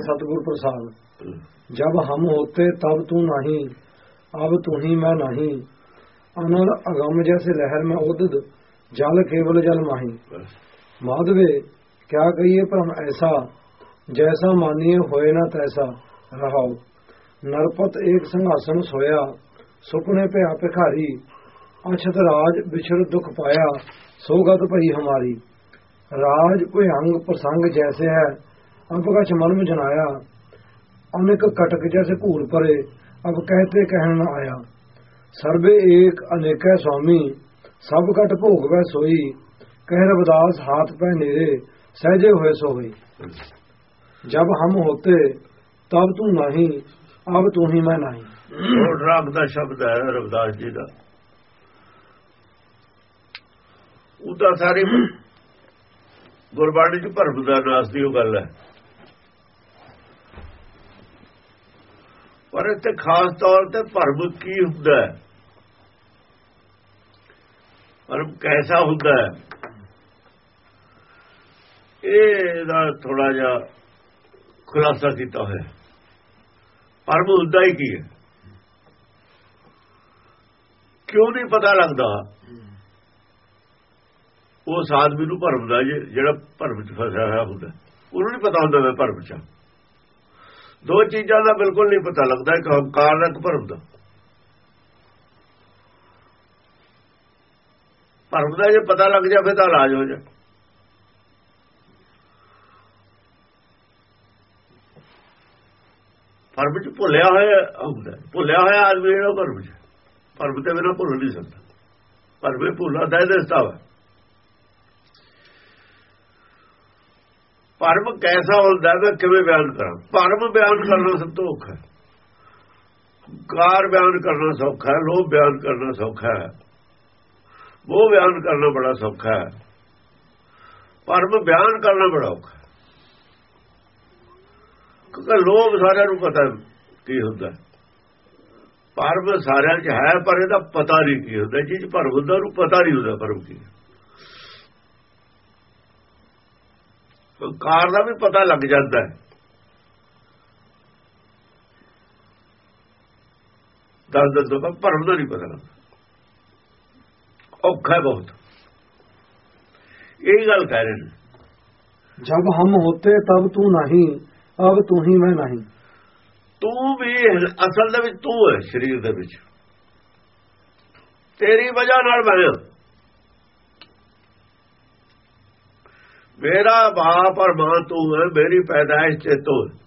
ਸਤਗੁਰ ਪ੍ਰਸਾਦ। ਜਬ ਹਮ ਹੋਤੇ ਤਬ ਤੂੰ ਨਹੀਂ ਅਬ ਤੂੰ ਹੀ ਮੈਂ ਨਹੀਂ। ਅਨਰ ਅਗਮ ਜੈਸੇ ਲਹਿਰ ਮੈਂ ਉਦਦ ਜਲ ਕੇਵਲ ਜਲ ਮਾਹੀ। ਮਾਧਵੇ ਕਿਆ ਕਹੀਏ ਭ੍ਰਮ ਐਸਾ ਜੈਸਾ ਮਾਨੀਏ ਹੋਏ ਨਾ ਤੈਸਾ ਰਹਾਉ। ਨਰਪਤ ਏਕ ਸੰਘਾਸਨ ਸੋਇਆ ਸੁਪਨੇ ਭਿਆ ਭਿਖਾਰੀ। ਅਛਤ ਰਾਜ ਵਿਛੜ ਦੁਖ ਪਾਇਆ ਸੋਗਤ ਭਈ ਹਮਾਰੀ। ਰਾਜ ਕੋਈ ਅੰਗ ਪ੍ਰਸੰਗ ਜੈਸੇ ਹੈ ਅਨਪਗਛ ਮਨ ਮੁ ਜਨਾਇਆ ਅਨੇਕ ਕਟਕ ਜੈਸੇ ਘੂਰ ਪਰੇ ਅਬ ਕਹਤੇ ਕਹਿਣ ਆਇਆ। ਸਰਬੇ ਏਕ ਅਨੇਕੈ ਸੁਆਮੀ ਸਭ ਕਟ ਭੋਗ ਵੈ ਸੋਈ। ਕਹਿ ਰਵਦਾਸ, ਹਾਥ ਪੈ ਨੇਰੇ, ਸਹਜੇ ਹੋਏ ਸੋ ਹੋਈ ਜਬ ਹਮ ਹੋਤੇ, ਤਬ ਤੂੰ ਨਹੀਂ, ਅਬ ਤੂੰ ਹੀ ਮੈਂ ਨਹੀਂ। ਰੱਬ ਦਾ ਸ਼ਬਦ ਹੈ ਰਵਦਾਸ ਜੀ ਦਾ। ਉਹਦਾ ਸਾਰੇ ਗੁਰਬਾਣੀ ਚ ਭਰਮ ਦੀ ਉਹ ਗੱਲ ਹੈ। ਪਰ ਇੱਥੇ ਖਾਸ ਤੌਰ ਤੇ ਭਰਮ ਕੀ ਹੁੰਦਾ ਹੈ? ਭਰਮ ਕੈਸਾ ਹੁੰਦਾ ਹੈ? ਇਹਦਾ ਥੋੜਾ ਜਿਹਾ ਖੁਲਾਸਾ ਕੀਤਾ ਹੋਇਆ ਭਰਮ ਹੁੰਦਾ ਹੀ ਕੀ ਹੈ? ਕਿਉਂ ਨਹੀਂ ਪਤਾ ਲੱਗਦਾ? ਉਹ ਆਦਮੀ ਨੂੰ ਭਰਮ ਦਾ, ਜਿਹੜਾ ਭਰਮ ਚ ਫਸਿਆ ਹੋਇਆ ਹੁੰਦਾ ਉਹਨੂੰ ਨਹੀਂ ਪਤਾ ਹੁੰਦਾ ਮੈਂ ਭਰਮ ਚ। ਦੋ ਚੀਜ਼ਾਂ ਦਾ ਬਿਲਕੁਲ ਨਹੀਂ ਪਤਾ ਲੱਗਦਾ, ਇੱਕ ਹੰਕਾਰ ਦਾ, ਇੱਕ ਭਰਮ ਦਾ। ਭਰਮ ਦਾ ਜੇ ਪਤਾ ਲੱਗ ਜਾਵੇ ਤਾਂ ਇਲਾਜ ਹੋ ਜਾ ਭਰਮ ਚ ਭੁੱਲਿਆ ਹੋਇਆ ਹੁੰਦਾ ਭੁੱਲਿਆ ਹੋਇਆ ਆਦਮੀ ਜਿਹੜਾ ਭਰਮ ਚ ਭਰਮ ਤੇ ਬਿਨਾਂ ਭੁੱਲ ਨਹੀਂ ਸਕਦਾ। ਭਰਮ ਇਹ ਭੁੱਲਾ ਦਾ ਦਸਤਾ ਵਾ ਭਰਮ ਕੈਸਾ ਹੁੰਦਾ ਮੈਂ ਕਿਵੇਂ ਬਿਆਨ ਕਰਾਂ? ਭਰਮ ਬਿਆਨ ਕਰਨਾ ਸਭ ਤੋਂ ਔਖਾ ਹੈ। ਕਾਰ ਬਿਆਨ ਕਰਨਾ ਸੌਖਾ ਹੈ, ਲੋਭ ਬਿਆਨ ਕਰਨਾ ਸੌਖਾ ਹੈ। ਉਹ ਬਿਆਨ ਕਰਨਾ ਬੜਾ ਸੌਖਾ ਹੈ। ਪਰਮ ਬਿਆਨ ਕਰਨਾ ਬੜਾ ਔਖਾ ਕਿਉਂਕਿ ਲੋਭ ਸਾਰਿਆਂ ਨੂੰ ਪਤਾ ਕੀ ਹੁੰਦਾ ਹੈ। ਭਰਮ ਸਾਰਿਆਂ 'ਚ ਹੈ, ਪਰ ਇਹਦਾ ਪਤਾ ਨਹੀਂ ਕੀ ਹੁੰਦਾ। ਜਿਹ ਭਰਮ ਹੁੰਦਾ, ਉਹਨੂੰ ਪਤਾ ਨਹੀਂ ਹੁੰਦਾ ਪਰਮ ਕੀ ਹੈ। ਕਾਰ ਦਾ ਵੀ ਪਤਾ ਲੱਗ ਜਾਂਦਾ ਹੈ। ਦਸ ਦਸ ਤੋਂ ਭਰਮ ਦਾ ਨਹੀਂ ਪਤਾ ਲੱਗਦਾ। ਔਖਾ ਬਹੁਤ। ਇਹ ਗੱਲ ਕਹਿ ਰਹੇ ਨੇ। ਜਦ ਹਮ ਹੋਤੇ ਤਬ ਤੂੰ ਨਹੀਂ ਅਬ ਤੂੰ ਹੀ ਮੈਂ ਨਹੀਂ। ਤੂੰ ਵੀ ਅਸਲ ਦੇ ਵਿੱਚ ਤੂੰ ਹੈ ਸਰੀਰ ਦੇ ਵਿੱਚ। ਤੇਰੀ ਵਜ੍ਹਾ ਨਾਲ ਬਣਿਆ ਮੇਰਾ ਬਾਪ ਔਰ ਮਾਂ ਤੂੰ ਹੈ, ਮੇਰੀ ਪੈਦਾਇਸ਼ ਤੇ ਤੂੰ ਹੈ।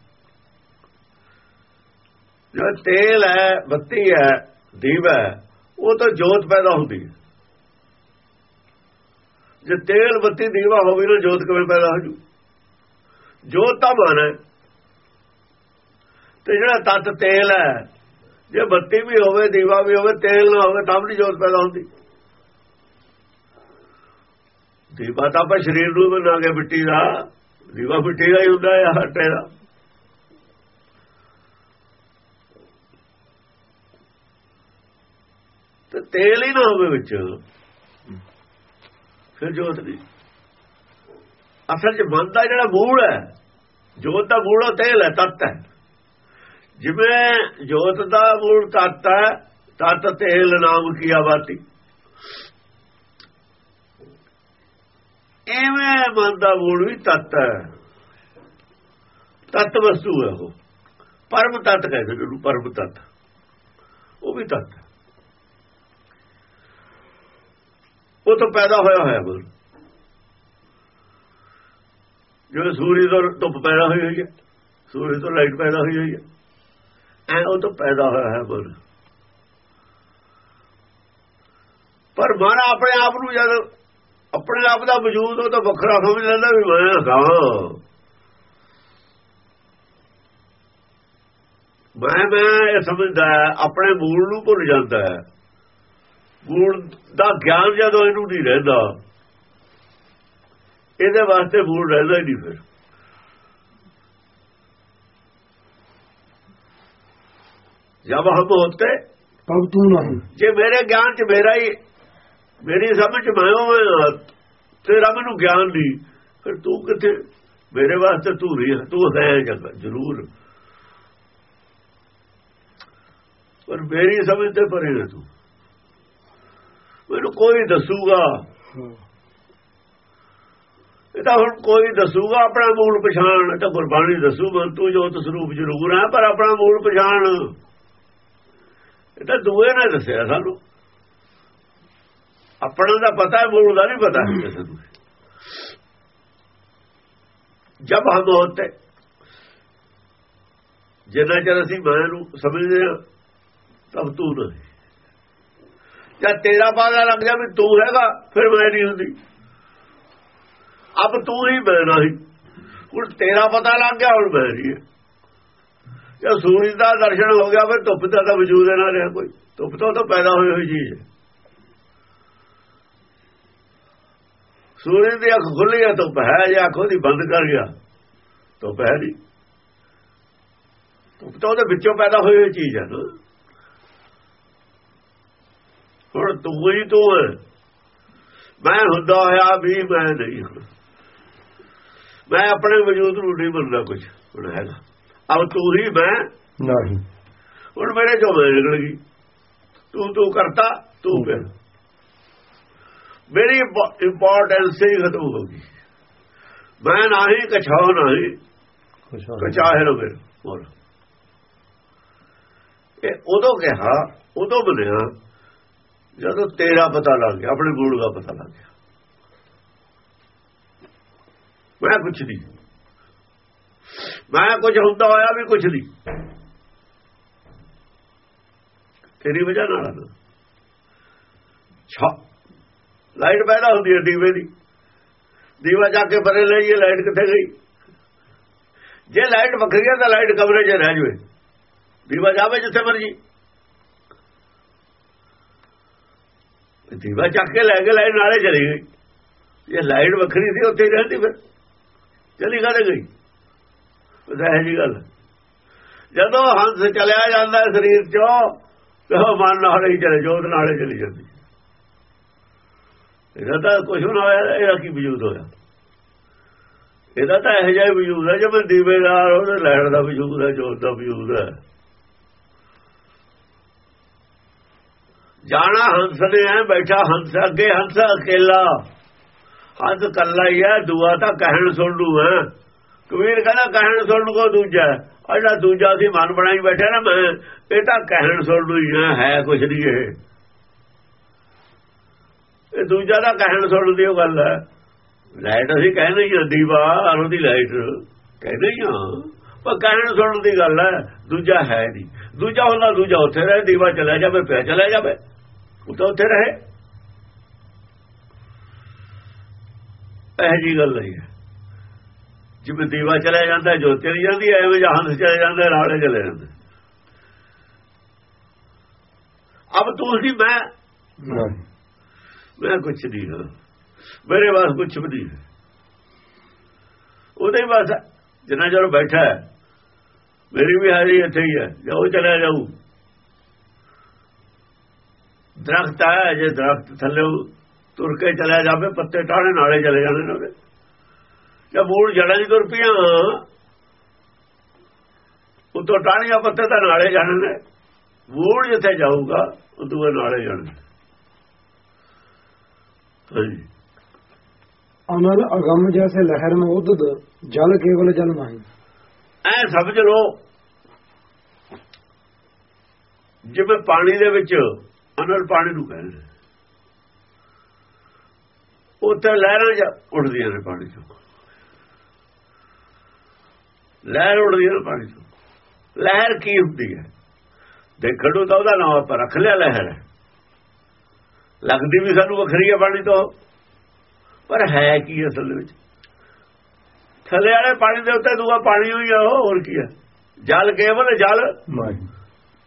ਜੋ ਤੇਲ ਹੈ, ਬੱਤੀ ਹੈ, ਦੀਵਾ ਹੈ, ਉਹ ਤਾਂ ਜੋਤ ਪੈਦਾ ਹੁੰਦੀ ਹੈ। ਜੇ ਤੇਲ, ਬੱਤੀ, ਦੀਵਾ ਹੋਵੇ ਨਾ ਜੋਤ ਕਿਵੇਂ ਪੈਦਾ ਹੋ ਜੂ? ਜੋਤ ਤਾਂ ਮਨ ਹੈ। ਤੇ ਜਿਹੜਾ ਤਤ ਤੇਲ ਹੈ, ਜੇ ਬੱਤੀ ਵੀ ਹੋਵੇ, ਦੀਵਾ ਵੀ ਹੋਵੇ, ਤੇਲ ਨਾ ਹੋਵੇ, ਤਾਂ ਵੀ ਜੋਤ ਪੈਦਾ ਹੁੰਦੀ। ਦੀਵਾ ਤਾਂ ਆਪਾਂ ਸਰੀਰ ਨੂੰ ਬਣਾ ਕੇ ਮਿੱਟੀ ਦਾ। ਦੀਵਾ ਮਿੱਟੀ ਦਾ ਹੀ ਹੁੰਦਾ ਹੈ ਆਟੇ ਦਾ। ਤੇ ਤੇਲ ਹੀ ਨਾ ਹੋਵੇ ਵਿੱਚ। ਫਿਰ ਜੋਤ ਨਹੀਂ ਅਸਲ 'ਚ ਮਨ ਦਾ ਜਿਹੜਾ ਮੂਲ ਹੈ, ਜੋਤ ਦਾ ਮੂਲ ਉਹ ਤੇਲ ਹੈ, ਤਤ ਹੈ। ਜਿਵੇਂ ਜੋਤ ਦਾ ਮੂਲ ਤਤ ਹੈ, ਤਤ ਤੇਲ ਨਾਮ ਕੀ ਆਵਾਤੀ ਐਵੇਂ ਮਨ ਦਾ ਮੂਲ ਵੀ ਤਤ ਹੈ। ਤਤ ਵਸਤੂ ਹੈ ਉਹ। ਪਰਮ ਤਤ ਕਹਿੰਦੇ ਨੇ ਉਹਨੂੰ, ਪਰਮ ਤਤ। ਉਹ ਵੀ ਤਤ ਉਹ ਤਾਂ ਪੈਦਾ ਹੋਇਆ ਹੋਇਆ ਬਲ ਜਿਵੇਂ ਸੂਰਜ ਤੋਂ ਧੁੱਪ ਪੈਦਾ ਹੋਈ ਹੋਈ ਹੈ, ਸੂਰਜ ਤੋਂ ਲਾਈਟ ਪੈਦਾ ਹੋਈ ਹੋਈ ਹੈ। ਐ ਉਹ ਤਾਂ ਪੈਦਾ ਹੋਇਆ ਹੈ ਬਲ ਪਰ ਮਨ ਆਪਣੇ ਆਪ ਨੂੰ ਜਦ ਆਪਣੇ ਆਪ ਦਾ ਵਜੂਦ ਉਹ ਤਾਂ ਵੱਖਰਾ ਸਮਝ ਲੈਂਦਾ ਵੀ ਮੈਂ ਹਾਂ। ਮੈਂ ਮੈਂ ਇਹ ਸਮਝਦਾ ਆਪਣੇ ਮੂਲ ਨੂੰ ਭੁੱਲ ਜਾਂਦਾ ਹੈ। ਮੂਲ ਦਾ ਗਿਆਨ ਜਦੋਂ ਇਹਨੂੰ ਨਹੀਂ ਰਹਿੰਦਾ ਇਹਦੇ ਵਾਸਤੇ ਮੂਲ ਰਹਿੰਦਾ ਹੀ ਨਹੀਂ ਫਿਰ। ਜਬ ਹਮ ਹੋਤੇ ਪਵਤੂ ਨਹੀਂ ਜੇ ਮੇਰੇ ਗਿਆਨ ਚ ਮੇਰਾ ਹੀ ਮੇਰੀ ਸਮਝ ਮੈਂ ਹੋਵਾਂ ਤੇਰਾ ਮੈਨੂੰ ਗਿਆਨ ਨਹੀਂ ਫਿਰ ਤੂੰ ਕਿੱਥੇ? ਮੇਰੇ ਵਾਸਤੇ ਤੂੰ ਹੀ ਤੂੰ ਹੈ ਜਗ ਜ਼ਰੂਰ। ਪਰ ਮੇਰੀ ਸਮਝ ਤੇ ਪਰੇ ਨਾ ਤੂੰ। ਮੈਨੂੰ ਕੋਈ ਦੱਸੂਗਾ? ਇਹ ਤਾਂ ਹੁਣ ਕੋਈ ਦੱਸੂਗਾ ਆਪਣਾ ਮੂਲ ਪਛਾਣ। ਤਾਂ ਗੁਰਬਾਣੀ ਦੱਸੂ ਮਨ ਤੂੰ ਜੋਤ ਸਰੂਪ ਜ਼ਰੂਰ ਹੈ ਪਰ ਆਪਣਾ ਮੂਲ ਪਛਾਣ। ਇਹ ਤਾਂ ਦੂਏ ਨੇ ਦੱਸਿਆ ਸਾਨੂੰ। ਆਪਣਾ ਦਾ ਪਤਾ ਹੈ ਮੂਲ ਦਾ ਨਹੀਂ ਪਤਾ। ਕਿਸੇ ਨੂੰ ਜਦ ਹਮ ਹੋਤੇ ਜਿੰਨਾ ਚਿਰ ਅਸੀਂ ਮੈਂ ਨੂੰ ਸਮਝਦੇ ਹਾਂ, ਤਬ ਤੂੰ ਨਹੀਂ। ਜਦ ਤੇਰਾ ਬਾਦਾ ਲੱਗ ਜਾ ਵੀ ਤੂੰ ਹੈਗਾ, ਫਿਰ ਮੈਂ ਨਹੀਂ ਹੁੰਦੀ। ਅਬ ਤੂੰ ਹੀ ਮੈਂ ਨਹੀਂ। ਹੁਣ ਤੇਰਾ ਪਤਾ ਲੱਗ ਗਿਆ, ਹੁਣ ਮੈਂ ਨਹੀਂ। ਜੇ ਸੂਰਜ ਦਾ ਦਰਸ਼ਨ ਹੋ ਗਿਆ, ਫਿਰ ਧੁੱਪ ਦਾ ਤਾਂ ਵਜੂਦ ਨਾ ਰਿਹਾ ਕੋਈ। ਧੁੱਪ ਤੋਂ ਤਾਂ ਪੈਦਾ ਹੋਈ ਹੋਈ ਚੀਜ਼ ਹੈ। ਸੂਰਜ ਦੀ ਅੱਖ ਖੁੱਲੀ ਹੈ ਧੁੱਪ ਹੈ ਜਾਂ ਅੱਖ ਉਹਦੀ ਬੰਦ ਕਰ ਗਿਆ? ਹੈ ਨਹੀਂ ਧੁੱਪ ਤਾਂ ਉਹਦੇ ਵਿੱਚੋਂ ਪੈਦਾ ਹੋਈ ਹੋਈ ਚੀਜ਼ ਹੈ ਨਾ ਹੁਣ ਤੂੰ ਹੀ ਤੂੰ ਹੈ ਮੈਂ ਹੁੰਦਾ ਹੋਇਆ ਵੀ ਮੈਂ ਨਹੀਂ ਮੈਂ ਆਪਣੇ ਵਜੂਦ ਨੂੰ ਨਹੀਂ ਮੰਨਦਾ ਕੁਝ ਹੁਣ ਹੈਗਾ। ਅਬ ਤੂੰ ਹੀ ਮੈਂ। ਨਹੀਂ। ਹੁਣ ਮੇਰੇ ਚੋਂ ਨਿਕਲ ਗਈ। ਤੂੰ ਤੂੰ ਕਰਤਾ ਤੂੰ ਫਿਰ। ਮੇਰੀ ਇੰਪੋਰਟੈਂਸ ਹੀ ਖਤਮ ਹੋ ਗਈ। ਮੈਂ ਨਹੀਂ ਕਛਾਉ ਨਹੀਂ ਕਚਾਹੇ ਲੋ ਫਿਰ ਹੋਰ। ਇਹ ਉਦੋਂ ਕਿਹਾ ਉਦੋਂ ਬਣਿਆ ਜਦੋਂ ਤੇਰਾ ਪਤਾ ਲੱਗ ਗਿਆ ਆਪਣੇ ਗੁਰੂ ਦਾ ਪਤਾ ਲੱਗ ਗਿਆ। ਮੈਂ ਕੁਛ ਨਹੀਂ। ਮੈਂ ਕੁਝ ਹੁੰਦਾ ਹੋਇਆ ਵੀ ਕੁਛ ਨਹੀਂ। ਤੇਰੀ ਵਜ੍ਹਾ ਨਾਲ ਛਾ ਲਾਈਟ ਪੈਦਾ ਹੁੰਦੀ ਹੈ ਦੀਵੇ ਦੀ। ਦੀਵਾ ਜਾ ਕੇ ਬਰੇ ਲਈਏ ਲਾਈਟ ਕਿੱਥੇ ਗਈ? ਜੇ ਲਾਈਟ ਵੱਖਰੀ ਹੈ ਤਾਂ ਲਾਈਟ ਕਮਰੇ 'ਚ ਰਹਿ ਜਵੇ। ਦੀਵਾ ਜਾਵੇ ਜਿੱਥੇ ਮਰਜ਼ੀ। ਦੀਵਾ ਚੱਕ ਕੇ ਲੈ ਕੇ ਲਾਈਟ ਨਾਲੇ ਚਲੀ ਗਈ। ਇਹ ਲਾਈਟ ਵੱਖਰੀ ਸੀ, ਉੱਥੇ ਹੀ ਰਹਿੰਦੀ ਫਿਰ। ਚਲੀ ਕਾਦੇ ਗਈ? ਉਹ ਇਹ ਜੀ ਗੱਲ ਜਦੋਂ ਹੰਸ ਚਲਿਆ ਜਾਂਦਾ ਸਰੀਰ 'ਚੋਂ, ਤਾਂ ਮਨ ਨਾਲੇ ਹੀ ਚਲੇ, ਜੋਤ ਨਾਲੇ ਚਲੀ ਜਾਂਦੀ। ਇਹਦਾ ਤਾਂ ਕੁਝ ਨਾ ਹੋਇਆ, ਇਹਦਾ ਕੀ ਵਜੂਦ ਹੋਇਆ? ਇਹਦਾ ਤਾਂ ਇਹ ਜਿਹਾ ਵਜੂਦ ਹੈ, ਜਿਵੇਂ ਦੀਵੇਦਾਰ ਉਹਦੇ ਲੈਣ ਦਾ ਵਜੂਦ ਹੈ, ਜੋਤ ਦਾ ਵਜੂਦ ਹੈ। ਜਾਣਾ ਹੰਸ ਨੇ, ਐ ਬੈਠਾ ਹੰਸ, ਅੱਗੇ ਹੰਸ, ਅਕੇਲਾ। ਹੰਸ ਕੱਲਾ ਹੀ ਹੈ, ਦੁਆ ਤਾਂ ਕਹਿਣ ਸੁਣ ਲੂ ਹੈ। ਕਬੀਰ ਕਹਿੰਦਾ, ਕਹਿਣ ਸੁਣ ਕੋ ਦੂਜਾ ਅਜਾ ਦੂਜਾ ਸੀ, ਮਨ ਬਣਾਈ ਬੈਠਾ ਨਾ ਮੈਂ, ਇਹ ਤਾਂ ਕਹਿਣ ਸੁਣ ਲੂ ਹੀ, ਹੈ ਕੁਛ ਨਹੀਂ ਇਹ। ਇਹ ਦੂਜਾ ਦਾ ਕਹਿਣ ਸੁਣ ਦੀ ਉਹ ਗੱਲ ਹੈ। ਲਾਈਟ ਅਸੀਂ ਕਹਿੰਦੇ ਹੀ ਦੀਵਾ ਉਹਦੀ ਲਾਈਟ। ਕਹਿੰਦੇ ਹੀ ਹਾਂ। ਪਰ ਕਹਿਣ ਸੁਣਨ ਦੀ ਗੱਲ ਹੈ ਦੂਜਾ ਹੈ ਨਹੀਂ। ਦੂਜਾ ਹੁੰਦਾ ਦੂਜਾ ਉੱਥੇ ਰਹੇ ਦੀਵਾ ਚਲਾ ਜਾਵੇ ਪਿਆ ਚਲਾ ਜਾਵੇ। ਉਹ ਤਾਂ ਉੱਥੇ ਰਹੇ। ਇਹ ਜੀ ਗੱਲ ਨਹੀਂ ਹੈ। ਜਿਵੇਂ ਦੀਵਾ ਚਲਾ ਜਾਂਦਾ ਜੋਤ ਚਲੀ ਜਾਂਦੀ ਐਵੇਂ ਜਹਾਨ ਚਲੇ ਜਾਂਦਾ ਰਾੜੇ ਚਲੇ ਜਾਂਦੇ। ਅਬ ਤੂੰ ਹੀ ਮੈਂ। ਮੈਂ ਕੁਛ ਨਹੀਂ ਹਾਂ ਮੇਰੇ ਵਾਸ ਕੁਛ ਵੀ ਨਹੀਂ ਉਹਦੇ ਵਾਸ ਜਿੰਨਾ ਜਰ ਬੈਠਾ ਹੈ ਮੇਰੀ ਵੀ ਹਾਜ਼ਰੀ ਇੱਥੇ ਹੀ ਹੈ ਜਾਓ ਚਲਾ ਜਾਊ ਦਰਖਤ ਹੈ ਜੇ ਦਰਖਤ ਥੱਲੇ ਤੁਰ ਕੇ ਚਲਾ ਜਾਵੇ ਪੱਤੇ ਟਾਣੇ ਨਾਲੇ ਚਲੇ ਜਾਂਦੇ ਨੇ ਜੇ ਮੂਲ ਜੜਾਂ ਦੀ ਤੁਰ ਪੀਆਂ ਉਤੋਂ ਟਾਣੀਆਂ ਪੱਤੇ ਤਾਂ ਨਾਲੇ ਜਾਣੇ ਨੇ ਮੂਲ ਜਿੱਥੇ ਜਾਊਗਾ ਉਹ ਦੂਏ ਨਾਲੇ ਜਾਣੇ ਅਨਲ ਅਗਮ ਜੈਸੇ ਲਹਿਰ में ਉਦਦ ਜਲ ਕੇਵਲ ਜਲ ਨਹੀਂ ਐ ਸਮਝ ਲੋ ਜਿਵੇਂ ਪਾਣੀ ਦੇ ਵਿੱਚ ਅਨਲ ਪਾਣੀ ਨੂੰ ਕਹਿੰਦੇ ਉੱਥੇ ਲਹਿਰਾਂ ਜਾਂ ਉੱਡਦੀਆਂ ਨੇ ਪਾਣੀ ਚੋਂ। ਲਹਿਰ ਉੱਡਦੀ ਹੈ ਪਾਣੀ ਚੋਂ। ਲਹਿਰ ਕੀ ਹੁੰਦੀ ਹੈ? ਦੇਖਣ ਨੂੰ ਤਾਂ ਉਹਦਾ ਨਾਮ ਆਪਾਂ ਰੱਖ ਲਿਆ ਲਹਿਰ ਲੱਗਦੀ ਵੀ ਸਾਨੂੰ ਵੱਖਰੀ ਹੈ ਪਾਣੀ ਤੋਂ। ਪਰ ਹੈ ਕੀ ਅਸਲ ਵਿੱਚ? ਥੱਲੇ ਵਾਲੇ ਪਾਣੀ ਦੇ ਉੱਤੇ ਦੂਆ ਪਾਣੀ ਹੋਈ ਆ ਹੋਰ ਕੀ ਹੈ ਜਲ ਕੇਵਲ ਜਲ।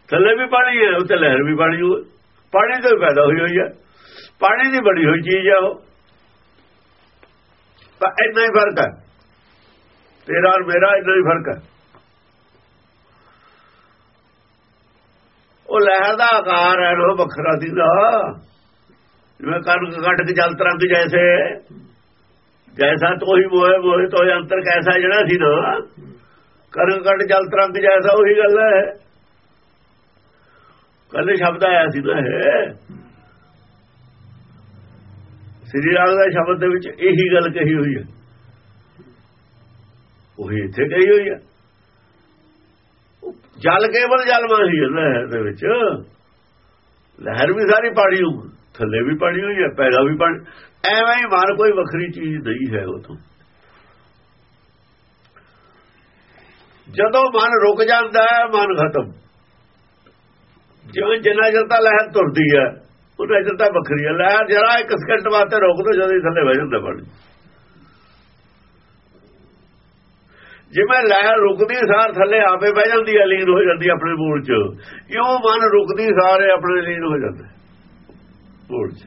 ਥੱਲੇ ਵੀ ਪਾਣੀ ਹੈ ਉੱਤੇ ਲਹਿਰ ਵੀ ਪਾਣੀ ਹੋਈ। ਪਾਣੀ ਤੋਂ ਪੈਦਾ ਹੋਈ ਹੋਈ ਹੈ ਪਾਣੀ ਦੀ ਬੜੀ ਹੋਈ ਚੀਜ਼ ਹੈ ਉਹ। ਤਾਂ ਇੰਨਾ ਹੀ ਫ਼ਰਕ ਹੈ ਤੇਰਾ ਔਰ ਮੇਰਾ ਇੰਨਾ ਹੀ ਫ਼ਰਕ ਹੈ ਉਹ ਲਹਿਰ ਦਾ ਆਕਾਰ ਹੈ ਉਹ ਵੱਖਰਾ ਦੀਦਾ ਜਿਵੇਂ ਕਣਕ ਕੱਟ ਕੇ ਜਲ ਤਰੰਗ ਜੈਸੇ ਜੈਸਾ ਤੋਹੀ ਮੋਏ ਮੋਏ ਤੋਂ ਅੰਤਰ ਕੈਸਾ ਜਿਹੜਾ ਸੀ ਨਾ ਕਰਨ ਕੱਟ ਜਲ ਤਰੰਗ ਜੈਸਾ ਉਹੀ ਗੱਲ ਹੈ। ਕੱਲੇ ਸ਼ਬਦ ਆਇਆ ਸੀ ਨਾ ਇਹ। ਸ੍ਰੀ ਰਾਗ ਦਾ ਸ਼ਬਦ ਦੇ ਵਿੱਚ ਇਹੀ ਗੱਲ ਕਹੀ ਹੋਈ ਹੈ। ਉਹੀ ਇੱਥੇ ਕਹੀ ਹੋਈ ਹੈ। ਜਲ ਕੇਵਲ ਜਲ ਮਾਹੀ ਹੈ ਲਹਿਰ ਦੇ ਵਿੱਚ। ਲਹਿਰ ਵੀ ਸਾਰੀ ਪਾਣੀ ਹੋ ਥੱਲੇ ਵੀ ਪਾਣੀ ਹੋਈ ਹੈ ਪੈਦਾ ਵੀ ਪਾਣੀ। ਐਵੇਂ ਹੀ ਮਨ ਕੋਈ ਵੱਖਰੀ ਚੀਜ਼ ਨਹੀਂ ਹੈ ਉਥੋਂ। ਜਦੋਂ ਮਨ ਰੁਕ ਜਾਂਦਾ ਹੈ, ਮਨ ਖਤਮ। ਜਿਵੇਂ ਜਿੰਨਾ ਚਿਰ ਤਾਂ ਲਹਿਰ ਤੁਰਦੀ ਹੈ, ਉਹਨਾਂ ਚਿਰ ਵੱਖਰੀ ਹੈ। ਲਹਿਰ ਜਰਾ ਇੱਕ ਸਕਿੰਟ ਵਾਸਤੇ ਰੁਕ ਦੋ ਜਦੋਂ ਥੱਲੇ ਵਜ ਜਾਂਦਾ ਪਾਣੀ। ਜਿਵੇਂ ਲਹਿਰ ਰੁਕਦੀ, ਸਾਰ ਥੱਲੇ ਆਪੇ ਬਹਿ ਜਾਂਦੀ ਹੈ, ਲੀਨ ਹੋ ਜਾਂਦੀ ਆਪਣੇ ਮੂਲ 'ਚ। ਇਉਂ ਮਨ ਰੁਕਦੀ, ਸਾਰੇ ਆਪਣੇ ਲੀਨ ਹੋ ਜਾਂਦਾ। ਮੂਲ 'ਚ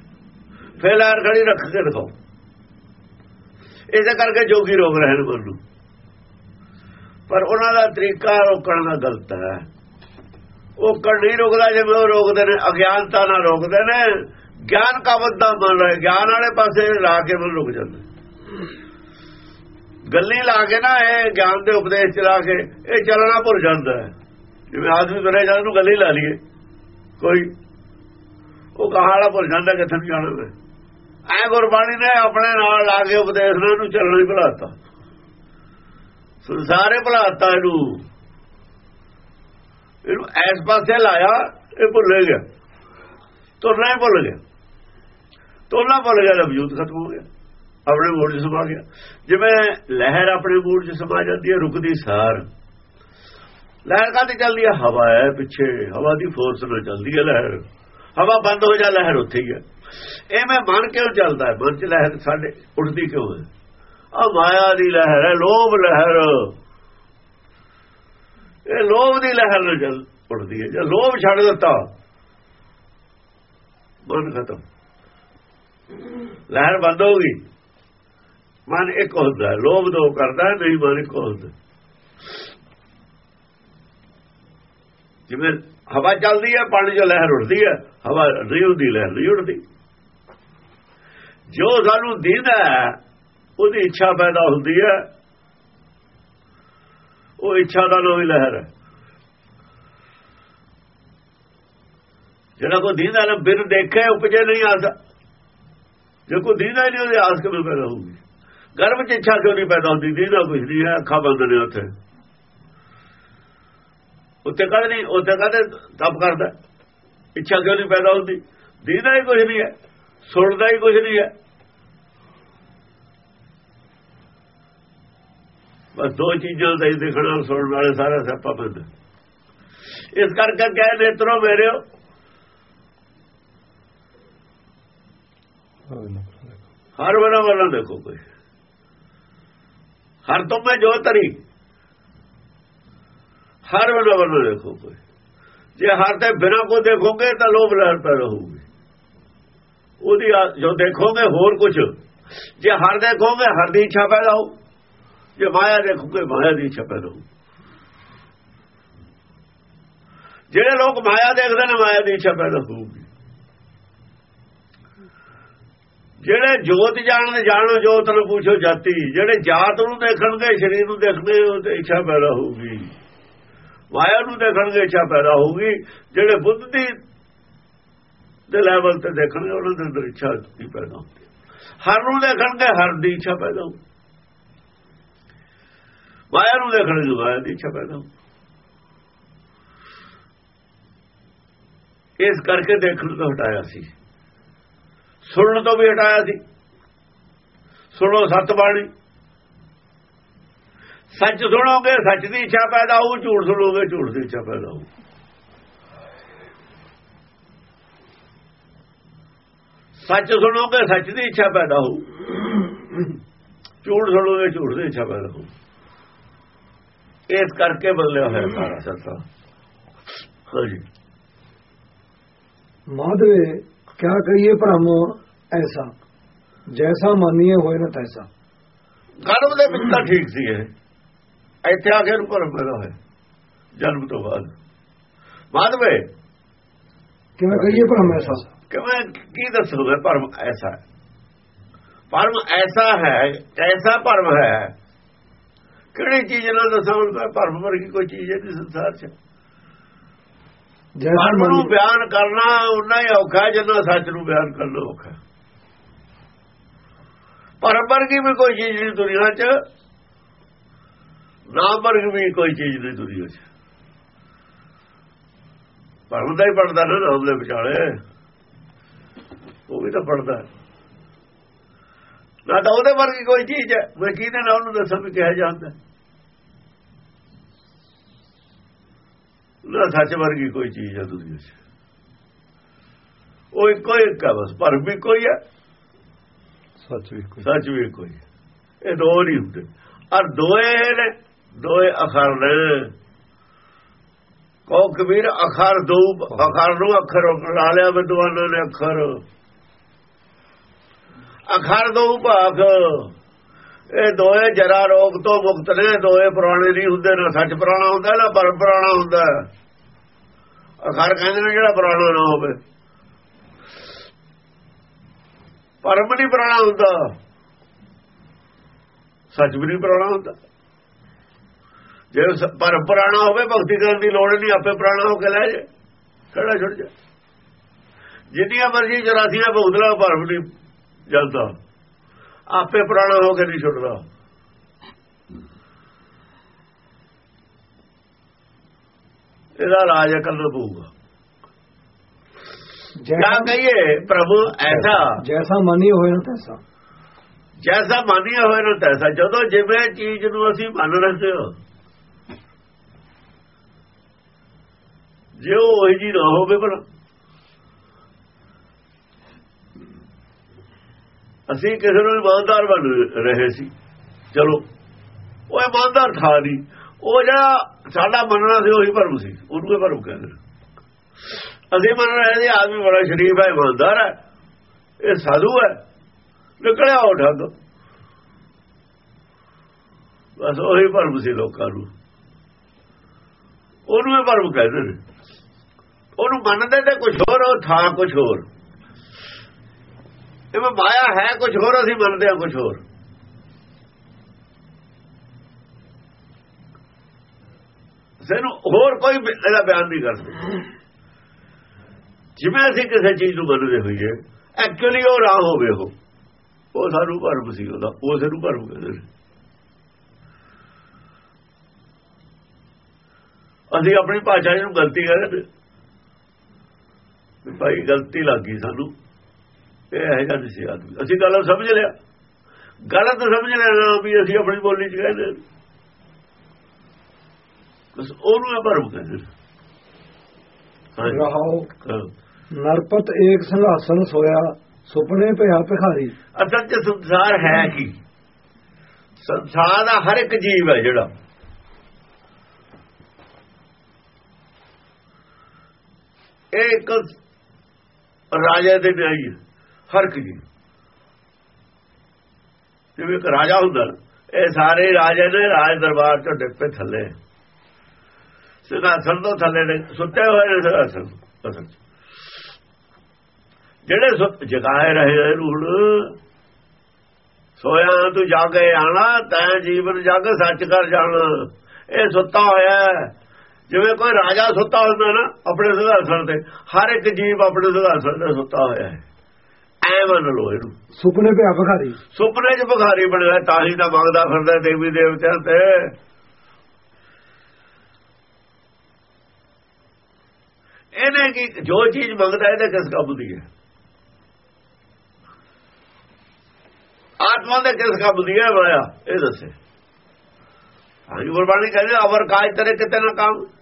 ਫਿਰ ਲਹਿਰ ਖੜੀ ਰੱਖ ਕੇ ਦਿਖਾਓ। ਇਸੇ ਕਰਕੇ ਜੋਗੀ ਰੋਕ ਰਹੇ ਨੇ ਮਨ ਨੂੰ ਪਰ ਉਹਨਾਂ ਦਾ ਤਰੀਕਾ ਰੋਕਣ ਦਾ ਗਲਤ ਹੈ। ਉਹ ਕੜ ਨਹੀਂ ਰੋਕਦਾ, ਜਿਵੇਂ ਉਹ ਰੋਕਦੇ ਨੇ, ਅਗਿਆਨਤਾ ਨਾਲ ਰੋਕਦੇ ਨੇ, ਗਿਆਨ ਕਾਬਤ ਦਾ ਮਨ ਰਹੇ ਗਿਆਨ ਵਾਲੇ ਪਾਸੇ ਲਾ ਕੇ ਮਨ ਰੁਕ ਜਾਂਦਾ। ਗੱਲੀ ਲਾ ਕੇ ਨਾ, ਇਹ ਗਿਆਨ ਦੇ ਉਪਦੇਸ਼ ਚਲਾ ਕੇ, ਇਹ ਚੱਲਣਾ ਭੁੱਲ ਜਾਂਦਾ ਹੈ। ਜਿਵੇਂ ਆਦਮੀ ਤੁਰੇ ਜਾਂਦਾ ਨੂੰ ਗੱਲੀ ਲਾ ਲਈਏ, ਕੋਈ ਉਹ ਕਹਾੜਾ ਭੁੱਲ ਜਾਂਦਾ ਕਿੱਥੇ ਨੂੰ ਜਾਣਾ ਹੈ ਐ ਗੁਰਬਾਣੀ ਨੇ ਆਪਣੇ ਨਾਲ ਲਾ ਕੇ ਉਪਦੇਸ਼ ਨਾਲ ਨੂੰ ਚੱਲਣਾ ਹੀ ਭੁਲਾਤਾ। ਸੰਸਾਰੇ ਭੁਲਾਤਾ ਇਹਨੂੰ। ਇਹਨੂੰ ਐਸ ਪਾਸੇ ਲਾਇਆ, ਇਹ ਭੁੱਲ ਗਿਆ। ਤੁਰਨਾ ਹੀ ਭੁੱਲ ਗਿਆ। ਤੁਰਨਾ ਭੁੱਲ ਗਿਆ ਵਜੂਦ ਖਤਮ ਹੋ ਗਿਆ। ਆਪਣੇ ਮੂਡ 'ਚ ਸਮਾ ਗਿਆ। ਜਿਵੇਂ ਲਹਿਰ ਆਪਣੇ ਮੂਡ 'ਚ ਸਮਾ ਜਾਂਦੀ ਹੈ, ਰੁਕਦੀ ਸਾਰ। ਲਹਿਰ ਕਾਹਦੀ ਚੱਲਦੀ ਹੈ? ਹਵਾ ਹੈ ਪਿੱਛੇ। ਹਵਾ ਦੀ ਫੋਰਸ ਨਾਲ ਚੱਲਦੀ ਹੈ ਲਹਿਰ। ਹਵਾ ਬੰਦ ਹੋ ਜਾ, ਲਹਿਰ ਉੱਥੇ ਹੀ ਹੈ ਇਹ ਮੈਂ ਮਨ ਕਿਉਂ ਚੱਲਦਾ ਹੈ, ਮਨ 'ਚ ਲਹਿਰ ਸਾਡੇ ਉੱਠਦੀ ਕਿਉਂ ਹੈ? ਆ ਮਾਇਆ ਦੀ ਲਹਿਰ ਹੈ, ਲੋਭ ਲਹਿਰ। ਇਹ ਲੋਭ ਦੀ ਲਹਿਰ ਨਾਲ ਚੱਲ ਉੱਠਦੀ ਹੈ, ਜੇ ਲੋਭ ਛੱਡ ਦਿੱਤਾ, ਮਨ ਖਤਮ। ਲਹਿਰ ਬੰਦ ਹੋ ਗਈ। ਮਨ ਇੱਕ ਹੁੰਦਾ ਲੋਭ ਦੋ ਕਰਦਾ ਨਹੀਂ ਮਨ ਇੱਕ ਹੁੰਦਾ ਜਿਵੇਂ ਹਵਾ ਚੱਲਦੀ ਹੈ, ਪਾਣੀ 'ਚ ਲਹਿਰ ਉੱਠਦੀ ਹੈ। ਹਵਾ ਨਹੀਂ ਹੁੰਦੀ ਲਹਿਰ ਨਹੀਂ ਉੱਠਦੀ। ਜੋ ਸਾਨੂੰ ਦੀਦਾ ਉਹਦੀ ਇੱਛਾ ਪੈਦਾ ਹੁੰਦੀ ਹੈ। ਉਹ ਇੱਛਾ ਦਾ ਨਾਮ ਹੀ ਲਹਿਰ ਹੈ। ਜਿਹੜਾ ਕੋ ਦੀਦਾ ਨਾ, ਬਿਨ ਦੇਖੇ ਉਪਜੇ ਨਹੀਂ ਆਦਾ ਜੇ ਕੋ ਦੀਦਾ ਨਹੀਂ, ਉਹਦੇ ਆਸ ਕਿਵੇਂ ਪੈਦਾ ਹੋਊਗੀ? ਗਰਭ ਚ ਇੱਛਾ ਕਿਉਂ ਨਹੀਂ ਪੈਦਾ ਹੁੰਦੀ? ਦੀਦਾ ਕੁਝ ਨਹੀਂ ਹੈ, ਅੱਖਾਂ ਬੰਦ ਨੇ ਉੱਥੇ। ਉੱਤੇ ਕਦ ਨਹੀਂ ਉੱਤੇ ਕਦ ਤਪ ਕਰਦਾ? ਇੱਛਾ ਕਿਉਂ ਨਹੀਂ ਪੈਦਾ ਹੁੰਦੀ? ਦੀਦਾ ਹੀ ਕੁਝ ਨਹੀਂ ਹੈ ਸੁਣਦਾ ਹੀ ਕੁਝ ਨਹੀਂ ਹੈ। ਬਸ ਦੋ ਚੀਜ਼ਾਂ ਦਾ ਹੀ ਦੇਖਣਾ ਸੁਣਨ ਵਾਲੇ ਸਾਰਾ ਸਿਆਪਾ ਬੰਦ। ਇਸ ਕਰਕੇ ਕਹੇ ਨੇਤਰੋ ਮੇਰਿਓ ਹਰ ਬਣਾ ਵਾਲਾ ਦੇਖੋ ਕੋਈ। ਹਰ ਤੋਂ ਮੈਂ ਜੋ ਤਰੀ। ਹਰ ਬਣਾ ਵਾਲਾ ਦੇਖੋਗੇ ਜੇ ਹਰ ਦੇ ਬਿਨਾਂ ਕੋ ਦੇਖੋਗੇ ਤਾਂ ਲੋਭ ਲਹਿਰ ਪੈਦਾ ਹੋਊਗੀ। ਉਹਦੀ ਜੋ ਦੇਖੋਗੇ ਹੋਰ ਕੁਝ ਜੇ ਹਰ ਦੇਖੋਗੇ, ਹਰ ਦੀ ਇੱਛਾ ਪੈਦਾ ਹੋਊ। ਜੇ ਮਾਇਆ ਦੇਖੋਗੇ, ਮਾਇਆ ਦੀ ਇੱਛਾ ਪੈਦਾ ਹੋਊ। ਜਿਹੜੇ ਲੋਕ ਮਾਇਆ ਦੇਖਦੇ ਨੇ, ਮਾਇਆ ਦੀ ਇੱਛਾ ਪੈਦਾ ਹੋਊਗੀ। ਜਿਹੜੇ ਜੋਤ ਜਾਣਦੇ, ਜਾਣੋ ਜੋਤ ਨੂੰ ਪੁੱਛੋ ਜਾਤੀ। ਜਿਹੜੇ ਜਾਤ ਨੂੰ ਦੇਖਣਗੇ, ਸ਼ਰੀਰ ਨੂੰ ਦੇਖਦੇ, ਉਹ ਤੇ ਇੱਛਾ ਪੈਦਾ ਹੋਊਗੀ। ਮਾਇਆ ਨੂੰ ਦੇਖਣਗੇ ਇੱਛਾ ਪੈਦਾ ਹੋਊਗੀ, ਜਿਹੜੇ ਬੁੱਧ ਦੀ ਦੇ ਲੈਵਲ ਤੇ ਦੇਖਣਗੇ, ਉਹਨਾਂ ਦੇ ਅੰਦਰ ਇੱਛਾ ਨਹੀਂ ਪੈਦਾ ਹੁੰਦੀ ਹਰ ਨੂੰ ਦੇਖਣਗੇ, ਹਰ ਦੀ ਇੱਛਾ ਪੈਦਾ ਹੋਊ। ਮਾਇਆ ਨੂੰ ਦੇਖਣਗੇ ਮਾਇਆ ਦੀ ਇੱਛਾ ਪੈਦਾ ਹੋਊ। ਇਸ ਕਰਕੇ ਦੇਖਣ ਤੋਂ ਹਟਾਇਆ ਸੀ। ਸੁਣਨ ਤੋਂ ਵੀ ਹਟਾਇਆ ਸੀ। ਸੁਣੋ ਸਤ ਬਾਣੀ। ਸੱਚ ਸੁਣੋਗੇ ਸੱਚ ਦੀ ਇੱਛਾ ਪੈਦਾ ਹੋਊ ਝੂਠ ਸੁਣੋਗੇ ਝੂਠ ਦੀ ਇੱਛਾ ਪੈਦਾ ਹੋਊ। ਸੱਚ ਸੁਣੋਗੇ ਸੱਚ ਦੀ ਇੱਛਾ ਪੈਦਾ ਹੋਊ। ਝੂਠ ਸੁਣੋਗੇ ਝੂਠ ਦੀ ਇੱਛਾ ਪੈਦਾ ਹੋਊ। ਇਸ ਕਰਕੇ ਬਦਲਿਆ ਹੋਇਆ ਸਾਰਾ ਸੱਤਾ ਹਾਂਜੀ ਮਾਧਵੇ ਕਿਆ ਕਹੀਏ ਭ੍ਰਮ ਐਸਾ। ਜੈਸਾ ਮੰਨੀਏ ਹੋਏ ਨਾ ਤੈਸਾ। ਗਰਭ ਦੇ ਵਿੱਚ ਤਾਂ ਠੀਕ ਸੀ ਇਹ। ਇੱਥੇ ਆ ਕੇ ਨੂੰ ਭਰਮ ਪੈਦਾ ਹੋਇਆ ਜਨਮ ਤੋਂ ਬਾਅਦ। ਮਾਧਵੇ ਕਿਵੇਂ ਕਹੀਏ ਭ੍ਰਮ ਐਸਾ? ਕਿਵੇਂ ਕੀ ਦੱਸੋਗੇ ਭਰਮ ਐਸਾ ਪਰਮ ਐਸਾ ਹੈ ਐਸਾ ਪਰਮ ਹੈ ਕਿਹੜੀ ਚੀਜ਼ ਨਾਲ ਦੱਸਾਂ ਪਰਮ ਵਰਗੀ ਕੋਈ ਚੀਜ਼ ਹੈ ਨਹੀਂ ਸੰਸਾਰ 'ਚ। ਪਰਮ ਨੂੰ ਬਿਆਨ ਕਰਨਾ ਉਨਾ ਹੀ ਔਖਾ ਜਿੰਨਾ ਸੱਚ ਨੂੰ ਬਿਆਨ ਕਰਨਾ ਔਖਾ ਹੈ। ਪਰਮ ਵਰਗੀ ਵੀ ਕੋਈ ਚੀਜ਼ ਨਹੀਂ ਦੁਨੀਆ 'ਚ। ਨਾਮ ਵਰਗੀ ਵੀ ਕੋਈ ਚੀਜ਼ ਨਹੀਂ ਦੁਨੀਆ 'ਚ। ਪਰਮ ਦਾ ਹੀ ਪੜਦਾ ਨਾ ਨਾਮ ਦੇ ਵਿਚਾਲੇ। ਉਹ ਵੀ ਤਾਂ ਪੜਦਾ ਨਾ ਤਾਂ ਉਹਦੇ ਵਰਗੀ ਕੋਈ ਚੀਜ਼ ਹੈ। ਮੈਂ ਕਿਹਦੇ ਨਾਲ ਉਹਨੂੰ ਦੱਸਾਂ ਵੀ ਕਿਹਾ ਜਾਂਦਾ ਨਾ ਸੱਚ ਵਰਗੀ ਕੋਈ ਚੀਜ਼ ਹੈ ਦੁਨੀਆ 'ਚ। ਉਹ ਇੱਕੋ ਇੱਕ ਹੈ ਬਸ ਪਰ ਵੀ ਕੋਈ ਹੈ। ਸੱਚ ਵੀ ਕੋਈ ਸੱਚ ਵੀ ਕੋਈ ਹੈ। ਇਹ ਦੋ ਨਹੀਂ ਹੁੰਦੇ। ਔਰ ਦੋਏ ਨੇ ਦੋਏ ਅਖਰ ਨੇ। ਕੋ ਕਬੀਰ, ਅਖਰ ਦੋ, ਅਖਰ ਨੂੰ ਅੱਖਰ ਲਾ ਲਿਆ ਵਿਦਵਾਨਾਂ ਨੇ ਅੱਖਰ। ਅਖਰ ਦੋ ਭਾਗ ਇਹ ਦੋਏ ਜਰਾ ਰੋਗ ਤੋਂ ਮੁਕਤ ਨੇ, ਦੋਏ ਪੁਰਾਣੇ ਨਹੀਂ ਹੁੰਦੇ, ਨਾ ਸੱਚ ਪੁਰਾਣਾ ਹੁੰਦਾ, ਨਾ ਪਰ ਪੁਰਾਣਾ ਹੁੰਦਾ। ਅਖਰ ਕਹਿੰਦੇ ਨੇ ਜਿਹੜਾ ਪੁਰਾਣਾ ਨਾ ਹੋਵੇ। ਪਰਮ ਨਹੀਂ ਪੁਰਾਣਾ ਹੁੰਦਾ। ਸੱਚ ਵੀ ਨਹੀਂ ਪੁਰਾਣਾ ਹੁੰਦਾ। ਜੇ ਪਰ ਪੁਰਾਣਾ ਹੋਵੇ ਭਗਤੀ ਕਰਨ ਦੀ ਲੋੜ ਨਹੀਂ ਆਪੇ ਪੁਰਾਣਾ ਹੋ ਕੇ ਲੈ ਜੇ। ਕਿਹੜਾ ਛੁੱਟ ਜਾ। ਜਿੰਨੀਆਂ ਮਰਜ਼ੀ ਜਰਾਸੀਆਂ ਭੁਗਤਲਾ ਪਰਮ ਨਹੀਂ ਜਾਂਦਾ ਆਪੇ ਪੁਰਾਣਾ ਹੋ ਕੇ ਨਹੀਂ ਛੁੱਟਦਾ। ਇਹਦਾ ਰਾਜ ਕਰਨਾ ਪਊਗਾ ਕਿਆ ਜੈਸਾ ਕਹੀਏ ਪ੍ਰਭੂ ਐਸਾ। ਜੈਸਾ ਮਨੀ ਹੋਏ ਨਾ ਤੈਸਾ। ਜੈਸਾ ਮੰਨਿਆ ਹੋਇਆ ਨਾ ਤੈਸਾ। ਜਦੋਂ ਜਿਵੇਂ ਚੀਜ਼ ਨੂੰ ਅਸੀਂ ਮੰਨ ਰਹੇ ਹਾਂ ਜੇ ਉਹ ਉਹੀ ਜੀ ਨਾ ਹੋਵੇ ਪਰ ਅਸੀਂ ਕਿਸੇ ਨੂੰ ਇਮਾਨਦਾਰ ਬਣ ਰਹੇ ਸੀ। ਚਲੋ, ਉਹ ਇਮਾਨਦਾਰ ਥਾ ਨਹੀਂ ਉਹ ਜਿਹੜਾ ਸਾਡਾ ਮੰਨਣਾ ਸੀ, ਉਹੀ ਭਰਮ ਸੀ। ਉਹਨੂੰ ਇਹ ਭਰਮ ਕਹਿੰਦੇ ਅਸੀਂ ਮੰਨ ਰਹੇ ਸੀ, ਆਦਮੀ ਬੜਾ ਸ਼ਰੀਫ ਹੈ, ਇਮਾਨਦਾਰ ਹੈ। ਇਹ ਸਾਧੂ ਹੈ। ਨਿਕਲਿਆ ਉਹ ਠੱਗ। ਬਸ ਉਹੀ ਭਰਮ ਸੀ ਲੋਕਾਂ ਨੂੰ। ਉਹਨੂੰ ਇਹ ਭਰਮ ਕਹਿੰਦੇ ਨੇ। ਉਹਨੂੰ ਮੰਨਦੇ ਤੇ ਕੁਝ ਹੋਰ, ਉਹ ਥਾਂ ਕੁਝ ਹੋਰ। ਇਹ ਮਾਇਆ ਹੈ ਕੁਝ ਹੋਰ, ਅਸੀਂ ਮੰਨਦੇ ਹਾਂ ਕੁਝ ਹੋਰ। ਸਾਨੂੰ ਹੋਰ ਕੋਈ ਇਹਦਾ ਬਿਆਨ ਨਹੀਂ ਕਰਦੇ ਜਿਵੇਂ ਅਸੀਂ ਕਿਸੇ ਚੀਜ਼ ਨੂੰ ਮੰਨਦੇ ਹੋਈਏ ਐਕਚੁਅਲੀ ਉਹ ਰਾਹ ਹੋਵੇ ਉਹ। ਉਹ ਸਾਨੂੰ ਭਰਮ ਸੀ ਉਹਦਾ, ਉਹ ਸਾਨੂੰ ਭਰਮ ਕਹਿੰਦੇ ਨੇ ਅਸੀਂ ਆਪਣੀ ਭਾਸ਼ਾ ਨੂੰ ਗਲਤੀ ਕਰਦੇ ਵੀ ਭਾਈ ਗਲਤੀ ਲੱਗੀ ਸਾਨੂੰ। ਇਹ ਹੈ ਜਾਂ ਨਹੀਂ ਸੀ ਆਦਮੀ। ਅਸੀਂ ਗੱਲ ਸਮਝ ਲਿਆ। ਗਲਤ ਸਮਝ ਲੈਣਾ ਵੀ ਅਸੀਂ ਆਪਣੀ ਬੋਲੀ ਚ ਕਹਿੰਦੇ। ਬਸ ਉਹਨੂੰ ਇਹ ਭਰਮ ਕਹਿੰਦੇ। ਰਹਾਓ। ਨਰਪਤ ਏਕ ਸੰਘਾਸਨ ਸੋਇਆ ਸੁਪਨੇ ਪਿਆ ਭਿਖਾਰੀ। ਅਸਲ ਚ ਸੰਸਾਰ ਹੈ ਕੀ? ਸੰਸਾਰ ਦਾ ਹਰ ਇੱਕ ਜੀਵ ਹੈ ਜਿਹੜਾ। ਇਹ ਇੱਕ ਰਾਜੇ ਦੇ ਨਿਆਈ ਹੈ ਹਰ ਇੱਕ ਜਿਵੇਂ ਇੱਕ ਰਾਜਾ ਹੁੰਦਾ, ਇਹ ਸਾਰੇ ਰਾਜੇ ਨੇ ਰਾਜ ਦਰਬਾਰ ਚੋਂ ਡਿੱਪੇ ਥੱਲੇ। ਸਿੰਘਾਸਨ ਤੋਂ ਥੱਲੇ ਨੇ, ਸੁੱਤੇ ਹੋਏ ਨੇ ਸਿੰਘਾਸਨ ਅਸਲ ਜਿਹੜੇ ਸੁੱਤ, ਜਗਾਏ ਰਹੇ ਨੇ ਹੁਣ ਸੋਇਆ ਤੂੰ ਜਾਗੇ ਆਣਾ, ਤੈ ਜੀਵਨ ਜਗ ਸੱਚ ਕਰ ਜਾਣਾ। ਇਹ ਸੁੱਤਾ ਹੋਇਆ ਜਿਵੇਂ ਕੋਈ ਰਾਜਾ ਸੁੱਤਾ ਹੁੰਦਾ ਨਾ ਆਪਣੇ ਸਿੰਘਾਸਨ ਤੇ ਹਰ ਇੱਕ ਜੀਵ ਆਪਣੇ ਸਿੰਘਾਸਨ ਤੇ ਸੁੱਤਾ ਹੋਇਆ ਹੈ। ਐ ਮੰਨ ਲਓ ਇਹਨੂੰ। ਸੁਪਨੇ ਪਿਆ ਭਿਖਾਰੀ। ਸੁਪਨੇ 'ਚ ਭਿਖਾਰੀ ਬਣਿਆ ਤਾਂ ਹੀ ਤਾਂ ਮੰਗਦਾ ਫਿਰਦਾ ਦੇਵੀ ਦੇਵਤਿਆਂ ਤੇ। ਇਹਨੇ ਕੀ ਜੋ ਚੀਜ਼ ਮੰਗਦਾ ਇਹਦੇ ਕਿਸ ਕੰਮ ਦੀ ਹੈ? ਆਤਮਾ ਦੇ ਕਿਸ ਕੰਮ ਦੀ ਹੈ ਮਾਇਆ? ਇਹ ਦੱਸੇ। ਹਾਂਜੀ ਗੁਰਬਾਣੀ ਕਹਿੰਦੇ ਅਵਰ ਕਾਜ ਤੇਰੇ ਕਿਤੇ ਨਾ ਕੰਮ।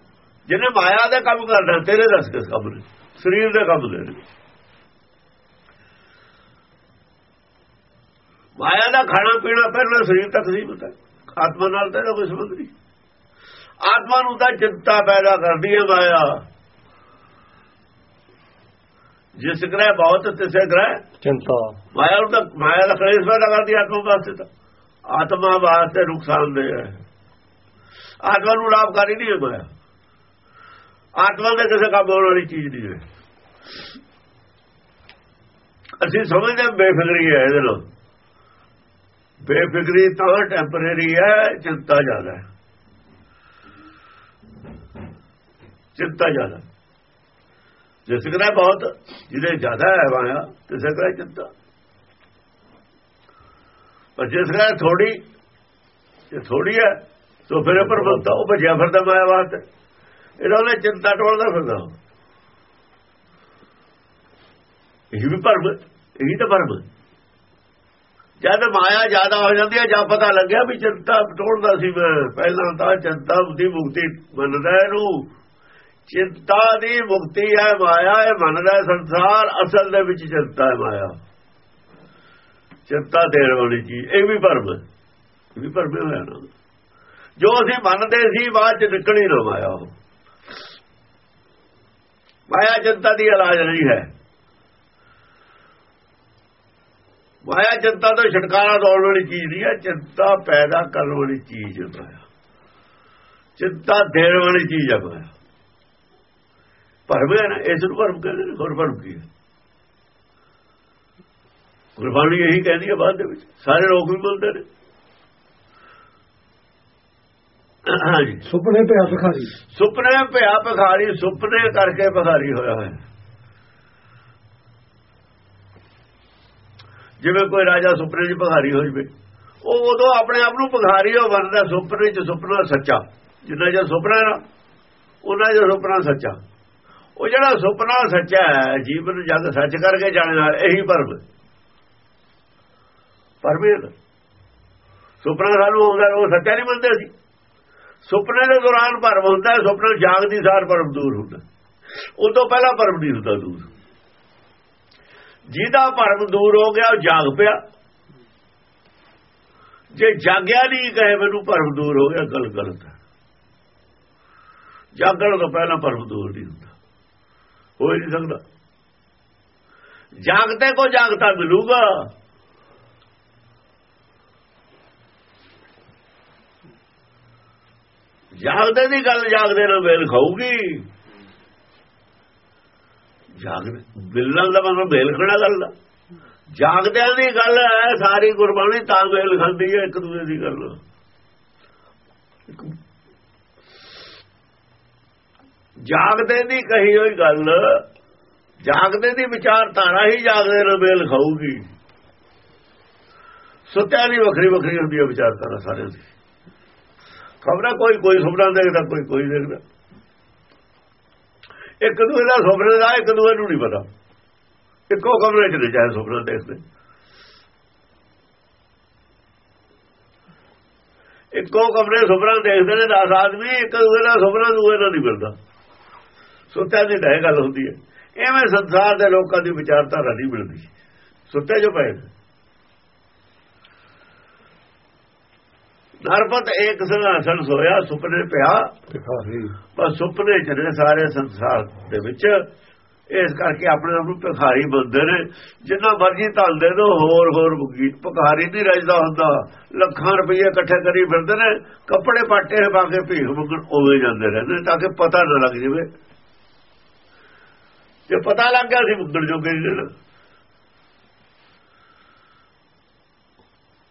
ਜਿਹਨੇ ਮਾਇਆ ਦੇ ਕੰਮ ਕਰਨਾ ਤੇਰੇ ਦੱਸ ਕਿਸ ਕੰਮ ਨੇ ਸਰੀਰ ਦੇ ਕੰਮ ਦੇ ਮਾਇਆ ਦਾ ਖਾਣਾ ਪੀਣਾ ਪਹਿਲਾਂ ਸਰੀਰ ਤੱਕ ਸੀ ਹੁੰਦਾ ਆਤਮਾ ਨਾਲ ਤਾਂ ਕੋਈ ਸੰਬੰਧ ਨਹੀਂ। ਆਤਮਾ ਨੂੰ ਤਾਂ ਚਿੰਤਾ ਪੈਦਾ ਕਰਦੀ ਹੈ ਮਾਇਆ। ਜਿਸ ਗ੍ਰਹਿ ਬਹੁਤ ਤਿਸੇ ਗ੍ਰਹਿ ਚਿੰਤਾ। ਮਾਇਆ ਨੂੰ ਤਾਂ ਮਾਇਆ ਦਾ ਕਲੇਸ਼ ਪੈਦਾ ਕਰਦੀ ਆਤਮਾ ਵਾਸਤੇ ਤਾਂ। ਆਤਮਾ ਵਾਸਤੇ ਨੁਕਸਾਨ ਦੇ ਹੈ। ਆਤਮਾ ਨੂੰ ਲਾਭਕਾਰੀ ਨਹੀਂ ਹੈ ਮਾਇਆ। ਆਤਮਾ ਦੇ ਕਿਸੇ ਕੰਮ ਆਉਣ ਵਾਲੀ ਚੀਜ਼ ਨਹੀਂ ਹੈ। ਅਸੀਂ ਸਮਝਦੇ ਹਾਂ ਬੇਫਿਕਰੀ ਹੈ ਇਹਦੇ ਨਾਲ। ਬੇਫਿਕਰੀ ਤਾਂ ਟੈਂਪਰੇਰੀ ਹੈ, ਚਿੰਤਾ ਜ਼ਿਆਦਾ ਹੈ। ਚਿੰਤਾ ਜ਼ਿਆਦਾ ਜਿਸ ਕਰੇ ਬਹੁਤ, ਜਿਹਦੇ ਜ਼ਿਆਦਾ ਹੈ ਵਾਇਆ ਤੇ ਕਰੇ ਚਿੰਤਾ। ਪਰ ਜਿਸ ਕਰੇ ਥੋੜੀ ਇਹ ਥੋੜੀ ਹੈ, ਤਾਂ ਫਿਰ ਪਰ ਉਹ ਭਜਿਆ ਫਿਰਦਾ ਮਾਇਆ ਵਾਸਤੇ। ਇਹਦਾ ਉਹਨੇ ਚਿੰਤਾ ਟੋਲਦਾ ਫਿਰਦਾ। ਇਹ ਵੀ ਭਰਮ, ਇਹੀ ਤਾਂ ਭਰਮ। ਜਦ ਮਾਇਆ ਜ਼ਿਆਦਾ ਹੋ ਜਾਂਦੀ ਹੈ ਜਾਂ ਪਤਾ ਲੱਗਿਆ ਵੀ ਚਿੰਤਾ ਟੋਲਦਾ ਸੀ ਮੈਂ। ਪਹਿਲਾਂ ਤਾਂ ਚਿੰਤਾ ਦੀ ਮੁਕਤੀ ਮੰਨਦਾ ਇਹਨੂੰ। ਚਿੰਤਾ ਦੀ ਮੁਕਤੀ ਹੈ ਮਾਇਆ, ਇਹ ਮੰਨਦਾ ਸੰਸਾਰ। ਅਸਲ ਦੇ ਵਿੱਚ ਚਿੰਤਾ ਹੈ ਮਾਇਆ। ਚਿੰਤਾ ਦੇਣ ਵਾਲੀ ਚੀਜ਼, ਇਹ ਵੀ ਭਰਮ ਇਹ ਵੀ ਭਰਮ ਹੋਇਆ ਨਾ। ਜੋ ਅਸੀਂ ਮੰਨਦੇ ਸੀ, ਬਾਅਦ ਚ ਨਿਕਲੀ ਨਾ ਮਾਇਆ ਉਹ। ਮਾਇਆ ਚਿੰਤਾ ਦੀ ਇਲਾਜ ਨਹੀਂ ਹੈ। ਮਾਇਆ ਚਿੰਤਾ ਤੋਂ ਛਟਕਾਰਾ ਦੌੜਨ ਵਾਲੀ ਚੀਜ਼ ਨਹੀਂ ਹੈ, ਚਿੰਤਾ ਪੈਦਾ ਕਰਨ ਵਾਲੀ ਚੀਜ਼ ਹੈ ਚਿੰਤਾ ਦੇਣ ਵਾਲੀ ਚੀਜ਼ ਹੈ ਮਾਇਆ। ਭਰਮ ਹੈ ਨਾ, ਇਸ ਨੂੰ ਭਰਮ ਕਹਿੰਦੇ ਨੇ, ਹੋਰ ਭਰਮ ਕੀ ਹੈ? ਗੁਰਬਾਣੀ ਇਹੀ ਕਹਿੰਦੀ ਹੈ ਬਾਅਦ ਦੇ ਵਿੱਚ, ਸਾਰੇ ਲੋਕ ਵੀ ਬੋਲਦੇ ਨੇ। ਸੁਪਨੇ ਪਿਆ ਭਖਾਰੀ। ਸੁਪਨੇ ਪਿਆ ਭਖਾਰੀ ਸੁਪਨੇ ਕਰਕੇ ਭਖਾਰੀ ਹੋਇਆ ਹੈ ਜਿਵੇਂ ਕੋਈ ਰਾਜਾ ਸੁਪਨੇ 'ਚ ਭਖਾਰੀ ਹੋ ਜਵੇ ਉਹ ਉਦੋਂ ਆਪਣੇ ਆਪ ਨੂੰ ਭਖਾਰੀ ਹੋ ਬਣਦਾ ਸੁਪਨੇ 'ਚ ਸੁਪਨਾ ਸੱਚਾ। ਜਿੰਨਾ ਜੇ ਸੁਪਨਾ ਨਾ ਉਹਨਾਂ ਜੇ ਸੁਪਨਾ ਸੱਚਾ। ਉਹ ਜਿਹੜਾ ਸੁਪਨਾ ਸੱਚਾ ਹੈ ਜੀਵਨ ਜਗ ਸੱਚ ਕਰਕੇ ਜਾਣਨਾ ਇਹੀ ਪਰਮ। ਪਰਮੇਲ ਸੁਪਨਾ ਸਾਨੂੰ ਆਉਂਦਾ ਉਹ ਸੱਚਾ ਨਹੀਂ ਮੰਨਦੇ ਸੀ ਸੁਪਨੇ ਦੇ ਦੌਰਾਨ ਭਰਮ ਹੁੰਦਾ ਹੈ ਸੁਪਨਾ ਜਾਗਦੀ ਸਾਰ ਪਰਮ ਦੂਰ ਹੁੰਦਾ। ਉਹ ਤੋਂ ਪਹਿਲਾਂ ਭਰਮ ਨਹੀਂ ਹੁੰਦਾ ਦੂਰ। ਜਿਹਦਾ ਭਰਮ ਦੂਰ ਹੋ ਗਿਆ, ਉਹ ਜਾਗ ਪਿਆ। ਜੇ ਜਾਗਿਆ ਨਹੀਂ, ਕਹੇ ਮੈਨੂੰ ਭਰਮ ਦੂਰ ਹੋ ਗਿਆ, ਗੱਲ ਗਲਤ ਹੈ। ਜਾਗਣ ਤੋਂ ਪਹਿਲਾਂ ਭਰਮ ਦੂਰ ਨਹੀਂ ਹੁੰਦਾ। ਹੋ ਨਹੀਂ ਸਕਦਾ। ਜਾਗਤੇ ਕੋ ਜਾਗਤਾ ਮਿਲੂਗਾ। ਜਾਗਦੇ ਦੀ ਗੱਲ ਜਾਗਦੇ ਨਾਲ ਮੇਲ ਖਾਊਗੀ। ਜਾਗ ਬਿਲਣ ਦਾ ਮਤਲਬ ਵੇਲ ਖੜਾ ਗੱਲ ਦਾ? ਜਾਗਦਿਆਂ ਦੀ ਗੱਲ ਹੈ, ਸਾਰੀ ਗੁਰਬਾਣੀ ਤਾਂ ਵੇਲ ਖਾਂਦੀ ਹੈ, ਇੱਕ ਦੂਜੇ ਦੀ ਗੱਲ। ਜਾਗਦੇ ਦੀ ਕਹੀ ਹੋਈ ਗੱਲ, ਜਾਗਦੇ ਦੀ ਵਿਚਾਰਧਾਰਾ ਹੀ ਜਾਗਦੇ ਨਾਲ ਵੇਲ ਖਾਊਗੀ। ਸੁੱਤਿਆਂ ਦੀ ਵੱਖਰੀ ਵੱਖਰੀ ਹੁੰਦੀ ਹੈ ਵਿਚਾਰਧਾਰਾ ਸਾਰਿਆਂ ਦੀ। ਖਬਰਾਂ ਕੋਈ ਕੋਈ ਸੁਪਨਾ ਦੇਖਦਾ, ਕੋਈ ਕੋਈ ਦੇਖਦਾ। ਇੱਕ ਦੂਜੇ ਦਾ ਸੁਪਨੇ ਦਾ, ਇੱਕ ਦੂਜੇ ਨੂੰ ਨਹੀਂ ਪਤਾ। ਇੱਕੋ ਕਮਰੇ 'ਚ ਨਹੀਂ ਚਾਹੇ ਸੁਪਨਾ ਦੇਖਦੇ। ਇੱਕੋ ਕਮਰੇ ਸੁਪਨਾ ਦੇਖਦੇ ਨੇ 10 ਆਦਮੀ, ਇੱਕ ਦੂਜੇ ਦਾ ਸੁਪਨਾ ਦੂਏ ਨਾਲ ਨਹੀਂ ਮਿਲਦਾ। ਸੁੱਤਿਆਂ ਦੀ ਢਹਿ ਗੱਲ ਹੁੰਦੀ ਹੈ। ਐਵੇਂ ਸੰਸਾਰ ਦੇ ਲੋਕਾਂ ਦੀ ਵਿਚਾਰਧਾਰਾ ਨਹੀਂ ਮਿਲਦੀ। ਸੁੱਤੇ ਜੋ ਪਏ ਨਰਪਤ ਇੱਕ ਸਿੰਘਾਸਣ ਸੋਇਆ ਸੁਪਨੇ ਪਿਆ। ਭਖਾਰੀ ਬਸ ਸੁਪਨੇ ਚ ਨੇ ਸਾਰੇ ਸੰਸਾਰ ਦੇ ਵਿੱਚ। ਇਸ ਕਰਕੇ ਆਪਣੇ ਆਪ ਨੂੰ ਭਿਖਾਰੀ ਬੰਦੇ ਨੇ। ਜਿੰਨਾ ਮਰਜ਼ੀ ਧੰਦੇ ਦੋ ਹੋਰ ਹੋਰ ਭਿਖਾਰੀ ਨਹੀਂ ਰਜਦਾ ਹੁੰਦਾ। ਲੱਖਾਂ ਰੁਪਏ ਇਕੱਠੇ ਕਰੀ ਫਿਰਦੇ ਨੇ। ਕੱਪੜੇ ਪਾਟੇ ਪਾ ਕੇ ਭੀਖ ਮੰਗਣ ਉਵੇਂ ਜਾਂਦੇ ਰਹਿੰਦੇ ਤਾਂ ਕਿ ਪਤਾ ਨਾ ਲੱਗ ਜਾਵੇ। ਜੇ ਪਤਾ ਲੱਗ ਗਿਆ ਸੀ ਮੁੱਦੜ ਜੋਗੇ ਨਹੀਂ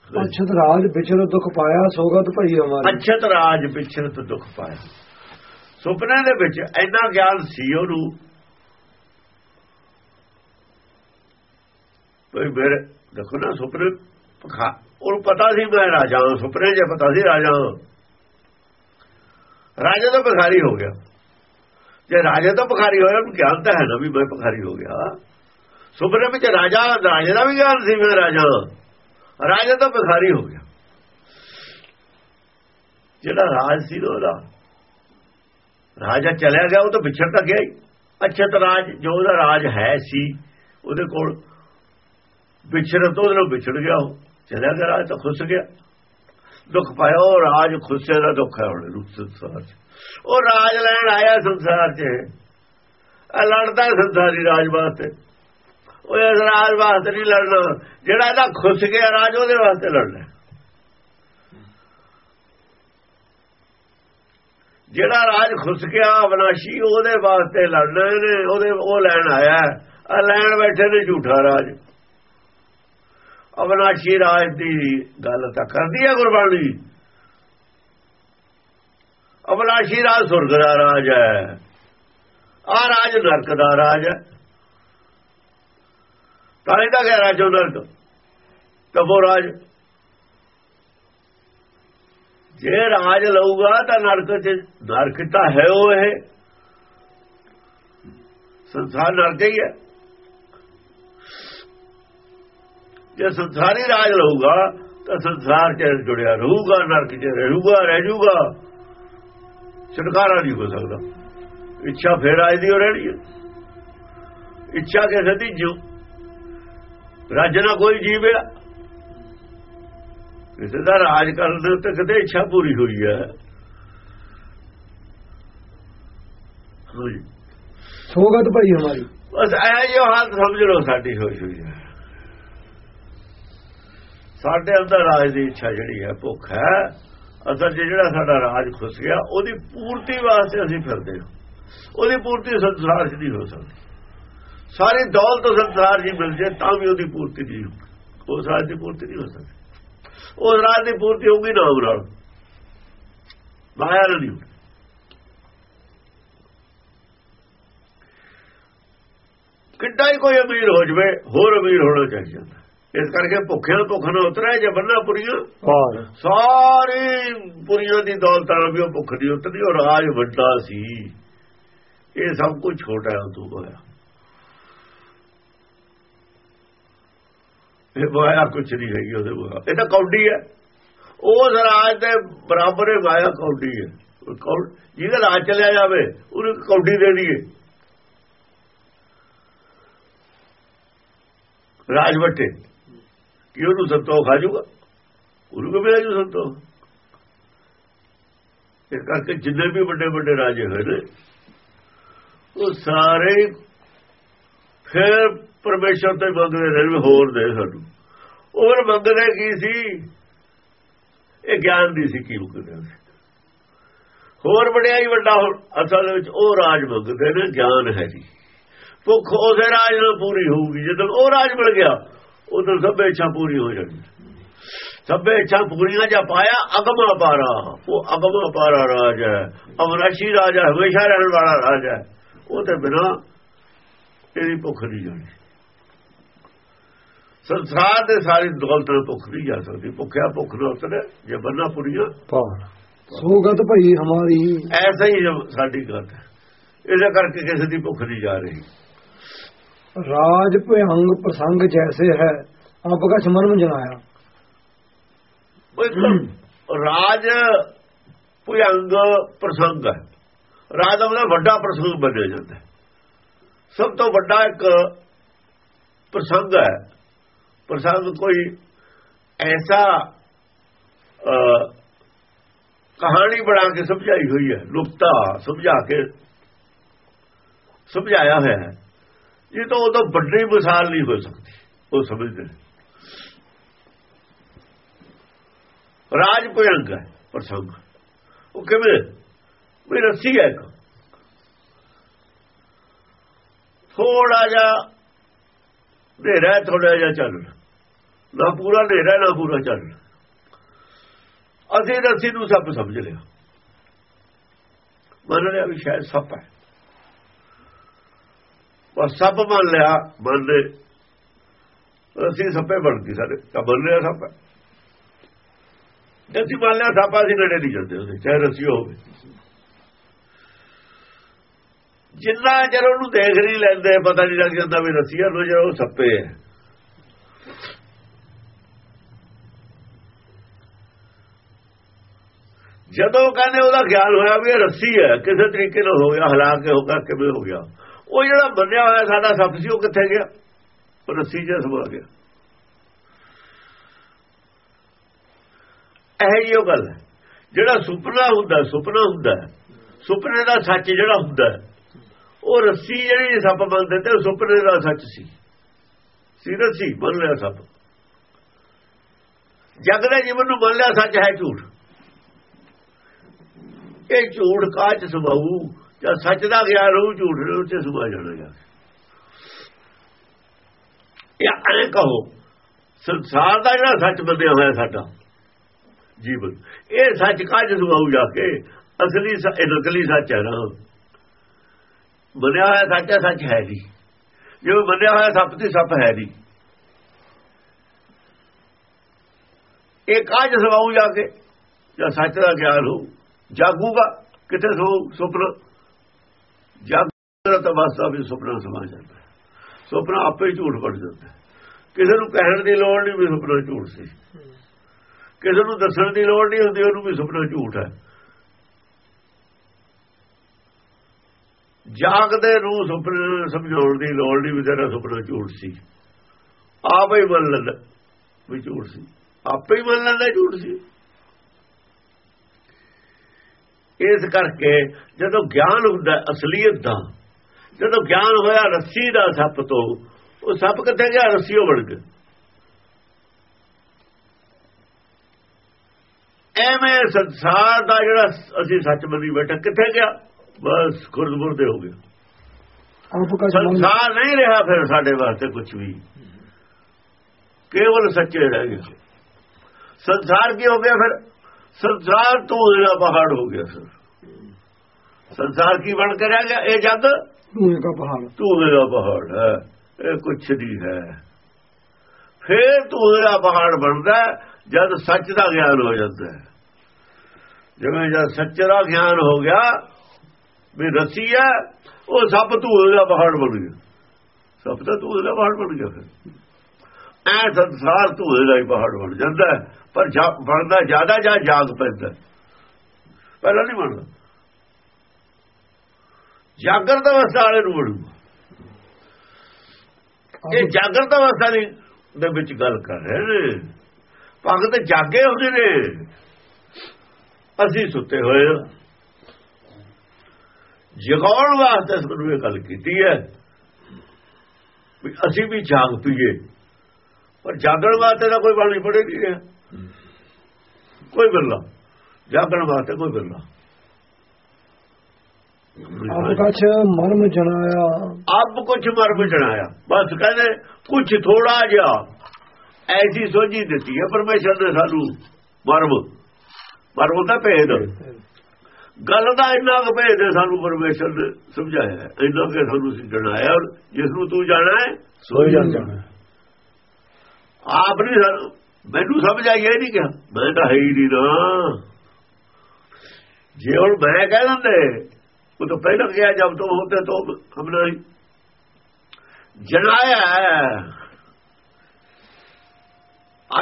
ਅਛਤ ਰਾਜ ਵਿਚਰ ਦੁੱਖ ਪਾਇਆ ਸੋਗਤ ਭਈ ਹਮਾਰੀ ਅਛਤ ਰਾਜ ਵਿਚਰਤ ਦੁੱਖ ਪਾਇਆ। ਸੁਪਨੇ ਦੇ ਵਿੱਚ ਇੰਨਾ ਗਿਆਨ ਸੀ ਉਹਨੂੰ। ਕੋਈ ਮੇਰੇ ਦੇਖੋ ਨਾ ਸੁਪਨੇ ਉਹਨੂੰ ਪਤਾ ਸੀ ਮੈਂ ਰਾਜਾ ਸੁਪਨੇ 'ਚ ਪਤਾ ਸੀ ਰਾਜਾ ਰਾਜਾ ਤਾਂ ਭਿਖਾਰੀ ਹੋ ਗਿਆ। ਜੇ ਰਾਜਾ ਤਾਂ ਭਿਖਾਰੀ ਹੋਇਆ ਉਹਨੂੰ ਗਿਆਨ ਤਾਂ ਹੈ ਨਾ ਵੀ ਮੈਂ ਭਿਖਾਰੀ ਹੋ ਗਿਆ। ਸੁਪਨੇ ਵਿੱਚ ਰਾਜਾ ਰਾਜੇ ਦਾ ਵੀ ਗਿਆਨ ਸੀ ਮੈਂ ਰਾਜਾ ਰਾਜਾ ਤਾਂ ਭਿਖਾਰੀ ਹੋ ਗਿਆ। ਜਿਹੜਾ ਰਾਜ ਸੀ ਉਹਦਾ, ਰਾਜਾ ਚਲਿਆ ਗਿਆ, ਉਹ ਤਾਂ ਵਿਛੜ ਤਾਂ ਗਿਆ ਹੀ। ਅਛਤ ਰਾਜ, ਜੋ ਉਹਦਾ ਰਾਜ ਹੈ ਸੀ, ਉਹਦੇ ਕੋਲ ਵਿਛੜ ਤੋਂ ਉਹਨੂੰ ਵਿਛੜ ਗਿਆ ਉਹ। ਚਲਿਆ ਗਿਆ ਰਾਜ ਤਾਂ ਖੁੱਸ ਗਿਆ। ਦੁੱਖ ਪਾਇਆ, ਉਹ ਰਾਜ ਖੁੱਸੇ ਦਾ ਦੁੱਖ ਹੈ ਉਹਨੇ ਸੰਸਾਰ 'ਚ। ਉਹ ਰਾਜ ਲੈਣ ਆਇਆ ਸੰਸਾਰ 'ਚ। ਲੜਦਾ ਸੰਸਾਰੀ ਰਾਜ ਵਾਸਤੇ। ਉਹ ਇਸ ਰਾਜ ਵਾਸਤੇ ਨਹੀਂ ਲੜਨਾ। ਜਿਹੜਾ ਇਹਦਾ ਖੁੱਸ ਗਿਆ ਰਾਜ, ਉਹਦੇ ਵਾਸਤੇ ਲੜਨਾ। ਜਿਹੜਾ ਰਾਜ ਖੁੱਸ ਗਿਆ ਅਵਨਾਸ਼ੀ, ਉਹਦੇ ਵਾਸਤੇ ਲੜਨਾ ਨੇ ਉਹਦੇ, ਉਹ ਲੈਣ ਆਇਆ ਆ ਲੈਣ ਬੈਠੇ ਨੇ ਝੂਠਾ ਰਾਜ। ਅਵਨਾਸ਼ੀ ਰਾਜ ਦੀ ਗੱਲ ਤਾਂ ਕਰਦੀ ਹੈ ਗੁਰਬਾਣੀ। ਅਵਨਾਸ਼ੀ ਰਾਜ ਸੁਰਗ ਦਾ ਰਾਜ ਹੈ। ਆ ਰਾਜ ਨਰਕ ਦਾ ਰਾਜ ਹੈ। ਤਾਂ ਇਹਦਾ ਕਹਿ ਚੋਂ ਨਰਕ ਤਬੋ ਰਾਜ। ਜੇ ਰਾਜ ਲਊਗਾ ਤਾਂ ਨਰਕ ਚ ਨਰਕ ਤਾਂ ਹੈ ਉਹ ਇਹ। ਸੰਸਾਰ ਨਰਕ ਹੀ ਹੈ। ਜੇ ਸੰਸਾਰੀ ਰਾਜ ਲਊਗਾ, ਤਾਂ ਸੰਸਾਰ ਚ ਜੁੜਿਆ ਰਹੂਗਾ, ਨਰਕ ਚ ਰਹੂਗਾ, ਰਹਿ ਜੂਗਾ। ਛੁਟਕਾਰਾ ਨਹੀਂ ਹੋ ਸਕਦਾ। ਇੱਛਾ ਫੇਰ ਆਈ ਦੀ ਹੋ ਰਹਿਣੀ ਹੈ। ਇੱਛਾ ਕਿਸੇ ਦੀ ਜੋ ਰਾਜ ਨਾ ਕੋਈ ਜੀਵਿਆ ਕਿਸੇ ਦਾ ਰਾਜ ਕਰਨ ਦੇ ਉੱਤੇ ਕਦੇ ਇੱਛਾ ਪੂਰੀ ਹੋਈ ਹੈ ਸੋਗਤ ਭਈ ਹਮਾਰੀ। ਬਸ ਇਹ ਜੋ ਹਾਲ ਸਮਝ ਲਓ ਸਾਡੀ ਹੋਈ ਹੋਈ ਹੈ ਸਾਡੇ ਅੰਦਰ ਰਾਜ ਦੀ ਇੱਛਾ ਜਿਹੜੀ ਹੈ ਭੁੱਖ ਹੈ ਅਸਲ ਜਿਹੜਾ ਸਾਡਾ ਰਾਜ ਖੁੱਸ ਗਿਆ ਉਹਦੀ ਪੂਰਤੀ ਵਾਸਤੇ ਅਸੀਂ ਫਿਰਦੇ ਹਾਂ। ਉਹਦੀ ਪੂਰਤੀ ਸੰਸਾਰ 'ਚ ਨਹੀਂ ਹੋ ਸਕਦੀ। ਸਾਰੀ ਦੌਲਤ ਸੰਸਾਰ ਜੀ ਮਿਲ ਜੇ ਤਾਂ ਵੀ ਉਹਦੀ ਪੂਰਤੀ ਨਹੀਂ ਹੋ ਉਸ ਰਾਜ ਦੀ ਪੂਰਤੀ ਨਹੀਂ ਹੋ ਸਕਦੀ। ਉਸ ਰਾਜ ਦੀ ਪੂਰਤੀ ਹੋਊਗੀ ਨਾਮ ਨਾਲ ਮਾਇਆ ਨਾਲ ਨਹੀਂ ਕਿੱਡਾ ਹੀ ਕੋਈ ਅਮੀਰ ਹੋ ਜਵੇ ਹੋਰ ਅਮੀਰ ਹੋਣਾ ਚਾਹੀਦਾ। ਇਸ ਕਰਕੇ ਭੁੱਖਿਆਂ ਭੁੱਖ ਨਾ ਉਤਰਿਆ ਜੇ ਬੰਨਾ ਪੁਰੀਆਂ ਪਾਰ ਸਾਰੀ ਪੁਰੀਆਂ ਦੀ ਦੌਲਤ ਨਾਲ ਵੀ ਉਹ ਭੁੱਖ ਦੀ ਉਤਰਦੀ ਉਹ ਰਾਜ ਵੱਡਾ ਸੀ। ਇਹ ਸਭ ਕੁਝ ਛੋਟਾ ਹੈ ਤੂੰ ਹੋਇਆ। ਮਾਇਆ ਕੁਝ ਨਹੀਂ ਹੈਗੀ ਉਹਦੇ ਕੋਲ ਇਹ ਤਾਂ ਕੌਡੀ ਹੈ। ਉਸ ਰਾਜ ਦੇ ਬਰਾਬਰ ਹੀ ਮਾਇਆ ਕੌਡੀ ਹੈ। ਜਿਹਦਾ ਰਾਜ ਚਲਿਆ ਜਾਵੇ, ਉਹਨੂੰ ਕੌਡੀ ਦੇ ਦਈਏ ਰਾਜ ਵੱਟੇ। ਕਿ ਉਹਨੂੰ ਸੰਤੋਖ ਆ ਜਾਊਗਾ? ਉਹਨੂੰ ਕਿਵੇਂ ਆ ਜੂ ਸੰਤੋਖ? ਇਸ ਕਰਕੇ ਜਿੰਨੇ ਵੀ ਵੱਡੇ ਵੱਡੇ ਰਾਜੇ ਹੋਏ ਨੇ, ਉਹ ਸਾਰੇ ਫਿਰ ਪਰਮੇਸ਼ਰ ਤੋਂ ਮੰਗਦੇ ਰਹੇ ਵੀ ਹੋਰ ਦੇ ਸਾਨੂੰ। ਉਹ ਮੰਗਦੇ ਕੀ ਸੀ? ਇਹ ਗਿਆਨ ਦੀ ਸੀ, ਕੀ ਮੰਗਦੇ ਸੀ ਹੋਰ ਵਡਿਆਈ ਵੱਡਾ ਹੁਣ, ਅਸਲ ਵਿੱਚ ਉਹ ਰਾਜ ਮੰਗਦੇ ਨੇ, ਗਿਆਨ ਹੈ ਜੀ। ਭੁੱਖ ਉਹਦੇ ਰਾਜ ਨਾਲ ਪੂਰੀ ਹੋਊਗੀ, ਜਦੋਂ ਉਹ ਰਾਜ ਮਿਲ ਗਿਆ, ਉਦੋਂ ਸਭ ਇੱਛਾ ਪੂਰੀ ਹੋ ਜਾਣੀ ਸਭੇ ਇੱਛਾ ਪੂਰੀਆਂ ਜਾਂ ਪਾਇਆ, ਅਗਮ ਅਪਾਰਾ ਉਹ ਅਗਮ ਅਪਾਰਾ ਰਾਜ ਹੈ, ਅਵਨਾਸ਼ੀ ਰਾਜ ਹੈ, ਹਮੇਸ਼ਾ ਰਹਿਣ ਵਾਲਾ ਰਾਜ ਹੈ। ਉਹ ਤੇ ਬਿਨਾ ਇਹਦੀ ਭੁੱਖ ਨਹੀਂ ਜਾਣੀ। ਸੰਸਾਰ ਦੇ ਸਾਰੇ ਦੌਲਤ ਭੁੱਖ ਨਹੀਂ ਜਾ ਸਕਦੀ। ਭੁੱਖਿਆ ਭੁੱਖ ਨਾਲ ਉਤਰੇ ਜੇ ਬੰਨਾ ਪੁਰੀਆ ਪਾਣ ਸੋਗਤ ਭਈ ਹਮਾਰੀ। ਐਸਾ ਹੀ ਸਾਡੀ ਗੱਲ ਹੈ। ਇਹਦੇ ਕਰਕੇ ਕਿਸੇ ਦੀ ਭੁੱਖ ਨਹੀਂ ਜਾ ਰਹੀ। ਰਾਜ ਭਯੰਗ ਪ੍ਰਸੰਗ ਜੈਸੇ ਹੈ ਆਪ ਕਛ ਮਨ ਜਨਾਇਆ। ਰਾਜ ਭਯੰਗ ਪ੍ਰਸੰਗ ਹੈ। ਰਾਜ ਦਾ ਵੱਡਾ ਪ੍ਰਸੰਗ ਬਣਿਆ ਜਾਂਦਾ ਸਭ ਤੋਂ ਵੱਡਾ ਇੱਕ ਪ੍ਰਸੰਗ ਹੈ। ਪ੍ਰਸੰਗ ਕੋਈ ਐਸਾ ਕਹਾਣੀ ਬਣਾ ਕੇ ਸਮਝਾਈ ਹੋਈ ਹੈ, ਨੁਕਤਾ ਸਮਝਾ ਕੇ ਸਮਝਾਇਆ ਹੋਇਆ ਹੈ। ਇਹ ਤਾਂ ਉਹ ਤੋਂ ਵੱਡੀ ਮਿਸਾਲ ਨਹੀਂ ਹੋ ਸਕਦੀ, ਉਹ ਸਮਝਦੇ ਨੇ। ਰਾਜ ਭੁਯੰਗ ਹੈ ਪ੍ਰਸੰਗ। ਉਹ ਕਿਵੇਂ? ਵੀ ਰੱਸੀ ਹੈ ਇੱਕ। ਥੋੜਾ ਜਿਹਾ ਹਨੇਰਾ ਥੋੜਾ ਜਿਹਾ ਚੱਲਣਾ ਨਾ ਪੂਰਾ ਹਨੇਰਾ, ਨਾ ਪੂਰਾ ਚੱਲਣਾ ਅਸੀਂ ਰੱਸੀ ਨੂੰ ਸੱਪ ਸਮਝ ਲਿਆ। ਮੰਨ ਲਿਆ ਵੀ ਸ਼ਾਇਦ ਸੱਪ ਹੈ। ਬਸ ਸੱਪ ਮੰਨ ਲਿਆ, ਮੰਨ ਲੈ ਅਸੀਂ ਸੱਪੇ ਬਣਦੀ ਸਾਡੇ, ਤਾਂ ਮੰਨ ਲਿਆ ਸੱਪ ਹੈ। ਜੇ ਅਸੀਂ ਮੰਨ ਲਿਆ, ਸੱਪ ਅਸੀਂ ਨੇੜੇ ਨਹੀਂ ਜਾਂਦੇ ਉਹਦੇ ਚਾਹੇ ਰੱਸੀ ਹੋਵੇ। ਜਿੰਨਾ ਚਿਰ ਉਹਨੂੰ ਦੇਖ ਨਹੀਂ ਲੈਂਦੇ, ਪਤਾ ਨਹੀਂ ਲੱਗ ਜਾਂਦਾ ਵੀ ਰੱਸੀ ਹੈ ਨਜ਼ਰ ਉਹ ਸੱਪੇ ਹੈ ਜਦੋਂ ਕਹਿੰਦੇ ਉਹਦਾ ਖਿਆਲ ਹੋਇਆ ਵੀ ਇਹ ਰੱਸੀ ਹੈ, ਕਿਸੇ ਤਰੀਕੇ ਨਾਲ ਹੋ ਗਿਆ ਹਲਾ ਕੇ ਹੋਗਾ ਕਿਵੇਂ ਹੋ ਗਿਆ। ਉਹ ਜਿਹੜਾ ਬੰਨਿਆ ਹੋਇਆ ਸਾਡਾ ਸੱਪ ਸੀ, ਉਹ ਕਿੱਥੇ ਗਿਆ? ਉਹ ਰੱਸੀ ਜਿਹਾ ਸਮਾ ਗਿਆ। ਇਹ ਹੀ ਉਹ ਗੱਲ ਹੈ। ਜਿਹੜਾ ਸੁਪਨਾ ਹੁੰਦਾ ਸੁਪਨਾ ਹੁੰਦਾ, ਸੁਪਨੇ ਦਾ ਸੱਚ ਜਿਹੜਾ ਹੁੰਦਾ ਉਹ ਰੱਸੀ ਜਿਹੜੀ ਸੱਪ ਬੰਨਦੇ ਤੇ ਉਹ ਸੁਪਨੇ ਦਾ ਸੱਚ ਸੀ। ਸੀ ਰੱਸੀ ਮੰਨ ਲਿਆ ਸੱਪ। ਜਗ ਦਾ ਜੀਵਨ ਨੂੰ ਬੰਨ ਲਿਆ, ਸੱਚ ਹੈ ਝੂਠ। ਇਹ ਝੂਠ ਕਾਚ ਸਮਾਊ ਜਾਂ ਸੱਚ ਦਾ ਗਿਆਨ ਹੋਊ, ਝੂਠ ਦੇ ਉੱਤੇ ਸੁਭਾ ਜਾਣਾ ਜਾ ਇਹ ਐਂ ਕਹੋ, ਸੰਸਾਰ ਦਾ ਜਿਹੜਾ ਸੱਚ ਬੰਦਿਆ ਹੋਇਆ ਸਾਡਾ ਜੀਵਨ, ਇਹ ਸੱਚ ਕਾਜ ਸੁਆਉ ਜਾ ਕੇ? ਅਸਲੀ ਸ- ਨਕਲੀ ਸੱਚ ਹੈ ਨਾ। ਬਣਿਆ ਹੋਇਆ ਸੱਚ ਹੈ ਸੱਚ ਹੈ ਨਹੀਂ ਜਿਵੇਂ ਬਣਿਆ ਹੋਇਆ ਸੱਪ ਤੇ ਸੱਪ ਹੈ ਨਹੀਂ ਇਹ ਕਾਜ ਸੁਆਉ ਜਾ ਕੇ? ਜਾਂ ਸੱਚ ਦਾ ਗਿਆਨ ਹੋ ਜਾਗੂਗਾ ਕਿਤੇ ਸੋ ਸੁਪਨਾ? ਜਾਗਰਤ ਅਵਸਥਾ ਵੀ ਸੁਪਨਾ ਸਮਾ ਜਾਂਦਾ। ਸੁਪਨਾ ਆਪੇ ਹੀ ਝੂਠ ਬਣ ਜਾਂਦਾ। ਕਿਸੇ ਨੂੰ ਕਹਿਣ ਦੀ ਲੋੜ ਨਹੀਂ ਵੀ ਸੁਪਨਾ ਝੂਠ ਸੀ। ਕਿਸੇ ਨੂੰ ਦੱਸਣ ਦੀ ਲੋੜ ਨਹੀਂ ਹੁੰਦੀ ਉਹਨੂੰ ਵੀ ਸੁਪਨਾ ਝੂਠ ਹੈ। ਜਾਗਦੇ ਨੂੰ ਸੁਪਨੇ ਸਮਝਾਉਣ ਦੀ ਲੋੜ ਨਹੀਂ ਵੀ ਸੁਪਨਾ ਝੂਠ ਸੀ। ਆਪ ਹੀ ਮੰਨ ਲੈਂਦਾ ਵੀ ਝੂਠ ਸੀ। ਆਪੇ ਹੀ ਮੰਨ ਲੈਂਦਾ ਝੂਠ ਸੀ। ਇਸ ਕਰਕੇ ਜਦੋਂ ਗਿਆਨ ਹੁੰਦਾ ਅਸਲੀਅਤ ਦਾ, ਜਦੋਂ ਗਿਆਨ ਹੋਇਆ ਰੱਸੀ ਦਾ ਸੱਪ ਤੋਂ, ਉਹ ਸੱਪ ਕਿੱਥੇ ਗਿਆ? ਰੱਸੀ ਉਹ ਬਣ ਗਿਆ। ਐਵੇਂ ਸੰਸਾਰ ਦਾ ਜਿਹੜਾ ਅਸੀਂ ਸੱਚ ਮੰਨੀ ਬੈਠਾ, ਕਿੱਥੇ ਗਿਆ? ਬਸ ਹੋ ਗਿਆ ਆਪ ਕਾ ਜਮਨ ਸੰਸਾਰ ਨਹੀਂ ਰਿਹਾ ਫਿਰ ਸਾਡੇ ਵਾਸਤੇ ਕੁਝ ਵੀ। ਕੇਵਲ ਸੱਚੇ ਰਹਿ ਗਏ। ਸੰਸਾਰ ਕੀ ਹੋ ਗਿਆ ਫਿਰ? ਸੰਸਾਰ ਤੋਂ ਇਹਦਾ ਪਹਾੜ ਹੋ ਗਿਆ ਸਰ ਸੰਸਾਰ ਕੀ ਬਣ ਕੇ ਰਹਿ ਗਿਆ? ਇਹ ਜੱਗ? ਧੂਏ ਕਾ ਪਹਾੜ। ਧੂਏ ਦਾ ਪਹਾੜ ਹੈ। ਇਹ ਕੁਛ ਨਹੀਂ ਹੈ। ਫੇਰ ਧੂਏ ਦਾ ਪਹਾੜ ਬਣਦਾ ਹੈ ਜਦ ਸੱਚ ਦਾ ਗਿਆਨ ਹੋ ਜਾਂਦਾ ਹੈ। ਜਿਵੇਂ ਜਦ ਸੱਚ ਦਾ ਗਿਆਨ ਹੋ ਗਿਆ ਵੀ ਰੱਸੀ ਹੈ ਉਹ ਸਭ ਧੂਏ ਦਾ ਪਹਾੜ ਬਣ ਗਿਆ। ਸਭ ਤਾਂ ਧੂਏ ਦਾ ਪਹਾੜ ਬਣ ਗਿਆ ਫਿਰ। ਐ ਸੰਸਾਰ ਧੂਏ ਦਾ ਹੀ ਪਹਾੜ ਬਣ ਜਾਂਦਾ ਪਰ ਜਾ- ਬਣਦਾ ਜ਼ਿਆਦਾ ਜਾਂ ਜਾਗ ਪੈਂਦਾ ਪਹਿਲਾਂ ਨਹੀਂ ਬਣਦਾ। ਜਾਗਰਤ ਅਵਸਥਾ ਵਾਲੇ ਨੂੰ ਬਣੂ ਇਹ ਜਾਗਰਤ ਅਵਸਥਾ ਦੀ ਦੇ ਵਿੱਚ ਗੱਲ ਕਰ ਰਹੇ ਨੇ। ਭਗਤ ਜਾਗੇ ਹੁੰਦੇ ਨੇ। ਅਸੀਂ ਸੁੱਤੇ ਹੋਏ ਹਾਂ। ਜਗਾਉਣ ਵਾਸਤੇ ਸਾਨੂੰ ਇਹ ਗੱਲ ਕੀਤੀ ਹੈ ਵੀ ਅਸੀਂ ਵੀ ਜਾਗ ਪੀਏ ਪਰ ਜਾਗਣ ਵਾਸਤੇ ਤਾਂ ਕੋਈ ਬਾਣੀ ਪੜੇ ਨਹੀਂ ਰਿਹਾ ਕੋਈ ਬਿਰਲਾ ਜਾਗਣ ਵਾਸਤੇ ਕੋਈ ਬਿਰਲਾ ਆਪ ਕਛ ਮਰਮ ਜਣਾਇਆ ਆਪ ਕੁਝ ਮਰਮ ਜਣਾਇਆ ਬਸ ਕਹਿੰਦੇ ਕੁਝ ਥੋੜਾ ਜਿਹਾ ਐਸੀ ਸੋਝੀ ਦਿੱਤੀ ਹੈ ਪਰਮੇਸ਼ਰ ਨੇ ਸਾਨੂੰ ਮਰਮ। ਮਰਮ ਦਾ ਭੇਦ। ਗੱਲ ਦਾ ਇੰਨਾ ਕੁ ਭੇਦ ਹੈ, ਸਾਨੂੰ ਪਰਮੇਸ਼ਰ ਨੇ ਸਮਝਾਇਆ ਇੰਨਾ ਕਿ ਸਾਨੂੰ ਸੀ ਜਣਾਇਆ ਔਰ ਜਿਸ ਨੂੰ ਤੂੰ ਜਾਣਾ ਹੈ ਸੋਈ ਜਾਂਦਾ ਆਪ ਨਹੀਂ ਮੈਨੂੰ ਸਮਝ ਆਈ, ਇਹ ਨਹੀਂ ਕਿਹਾ। ਮੈਂ ਤਾਂ ਹੈ ਹੀ ਨਹੀਂ ਨਾ। ਜੇ ਹੁਣ ਮੈਂ ਕਹਿ ਦਿੰਦੇ ਉਹ ਤਾਂ ਪਹਿਲਾਂ ਕਿਹਾ ਜਬ ਤੁਮ ਹੋਤੇ तो ਹਮਨੇ ਜਨਾਇਆ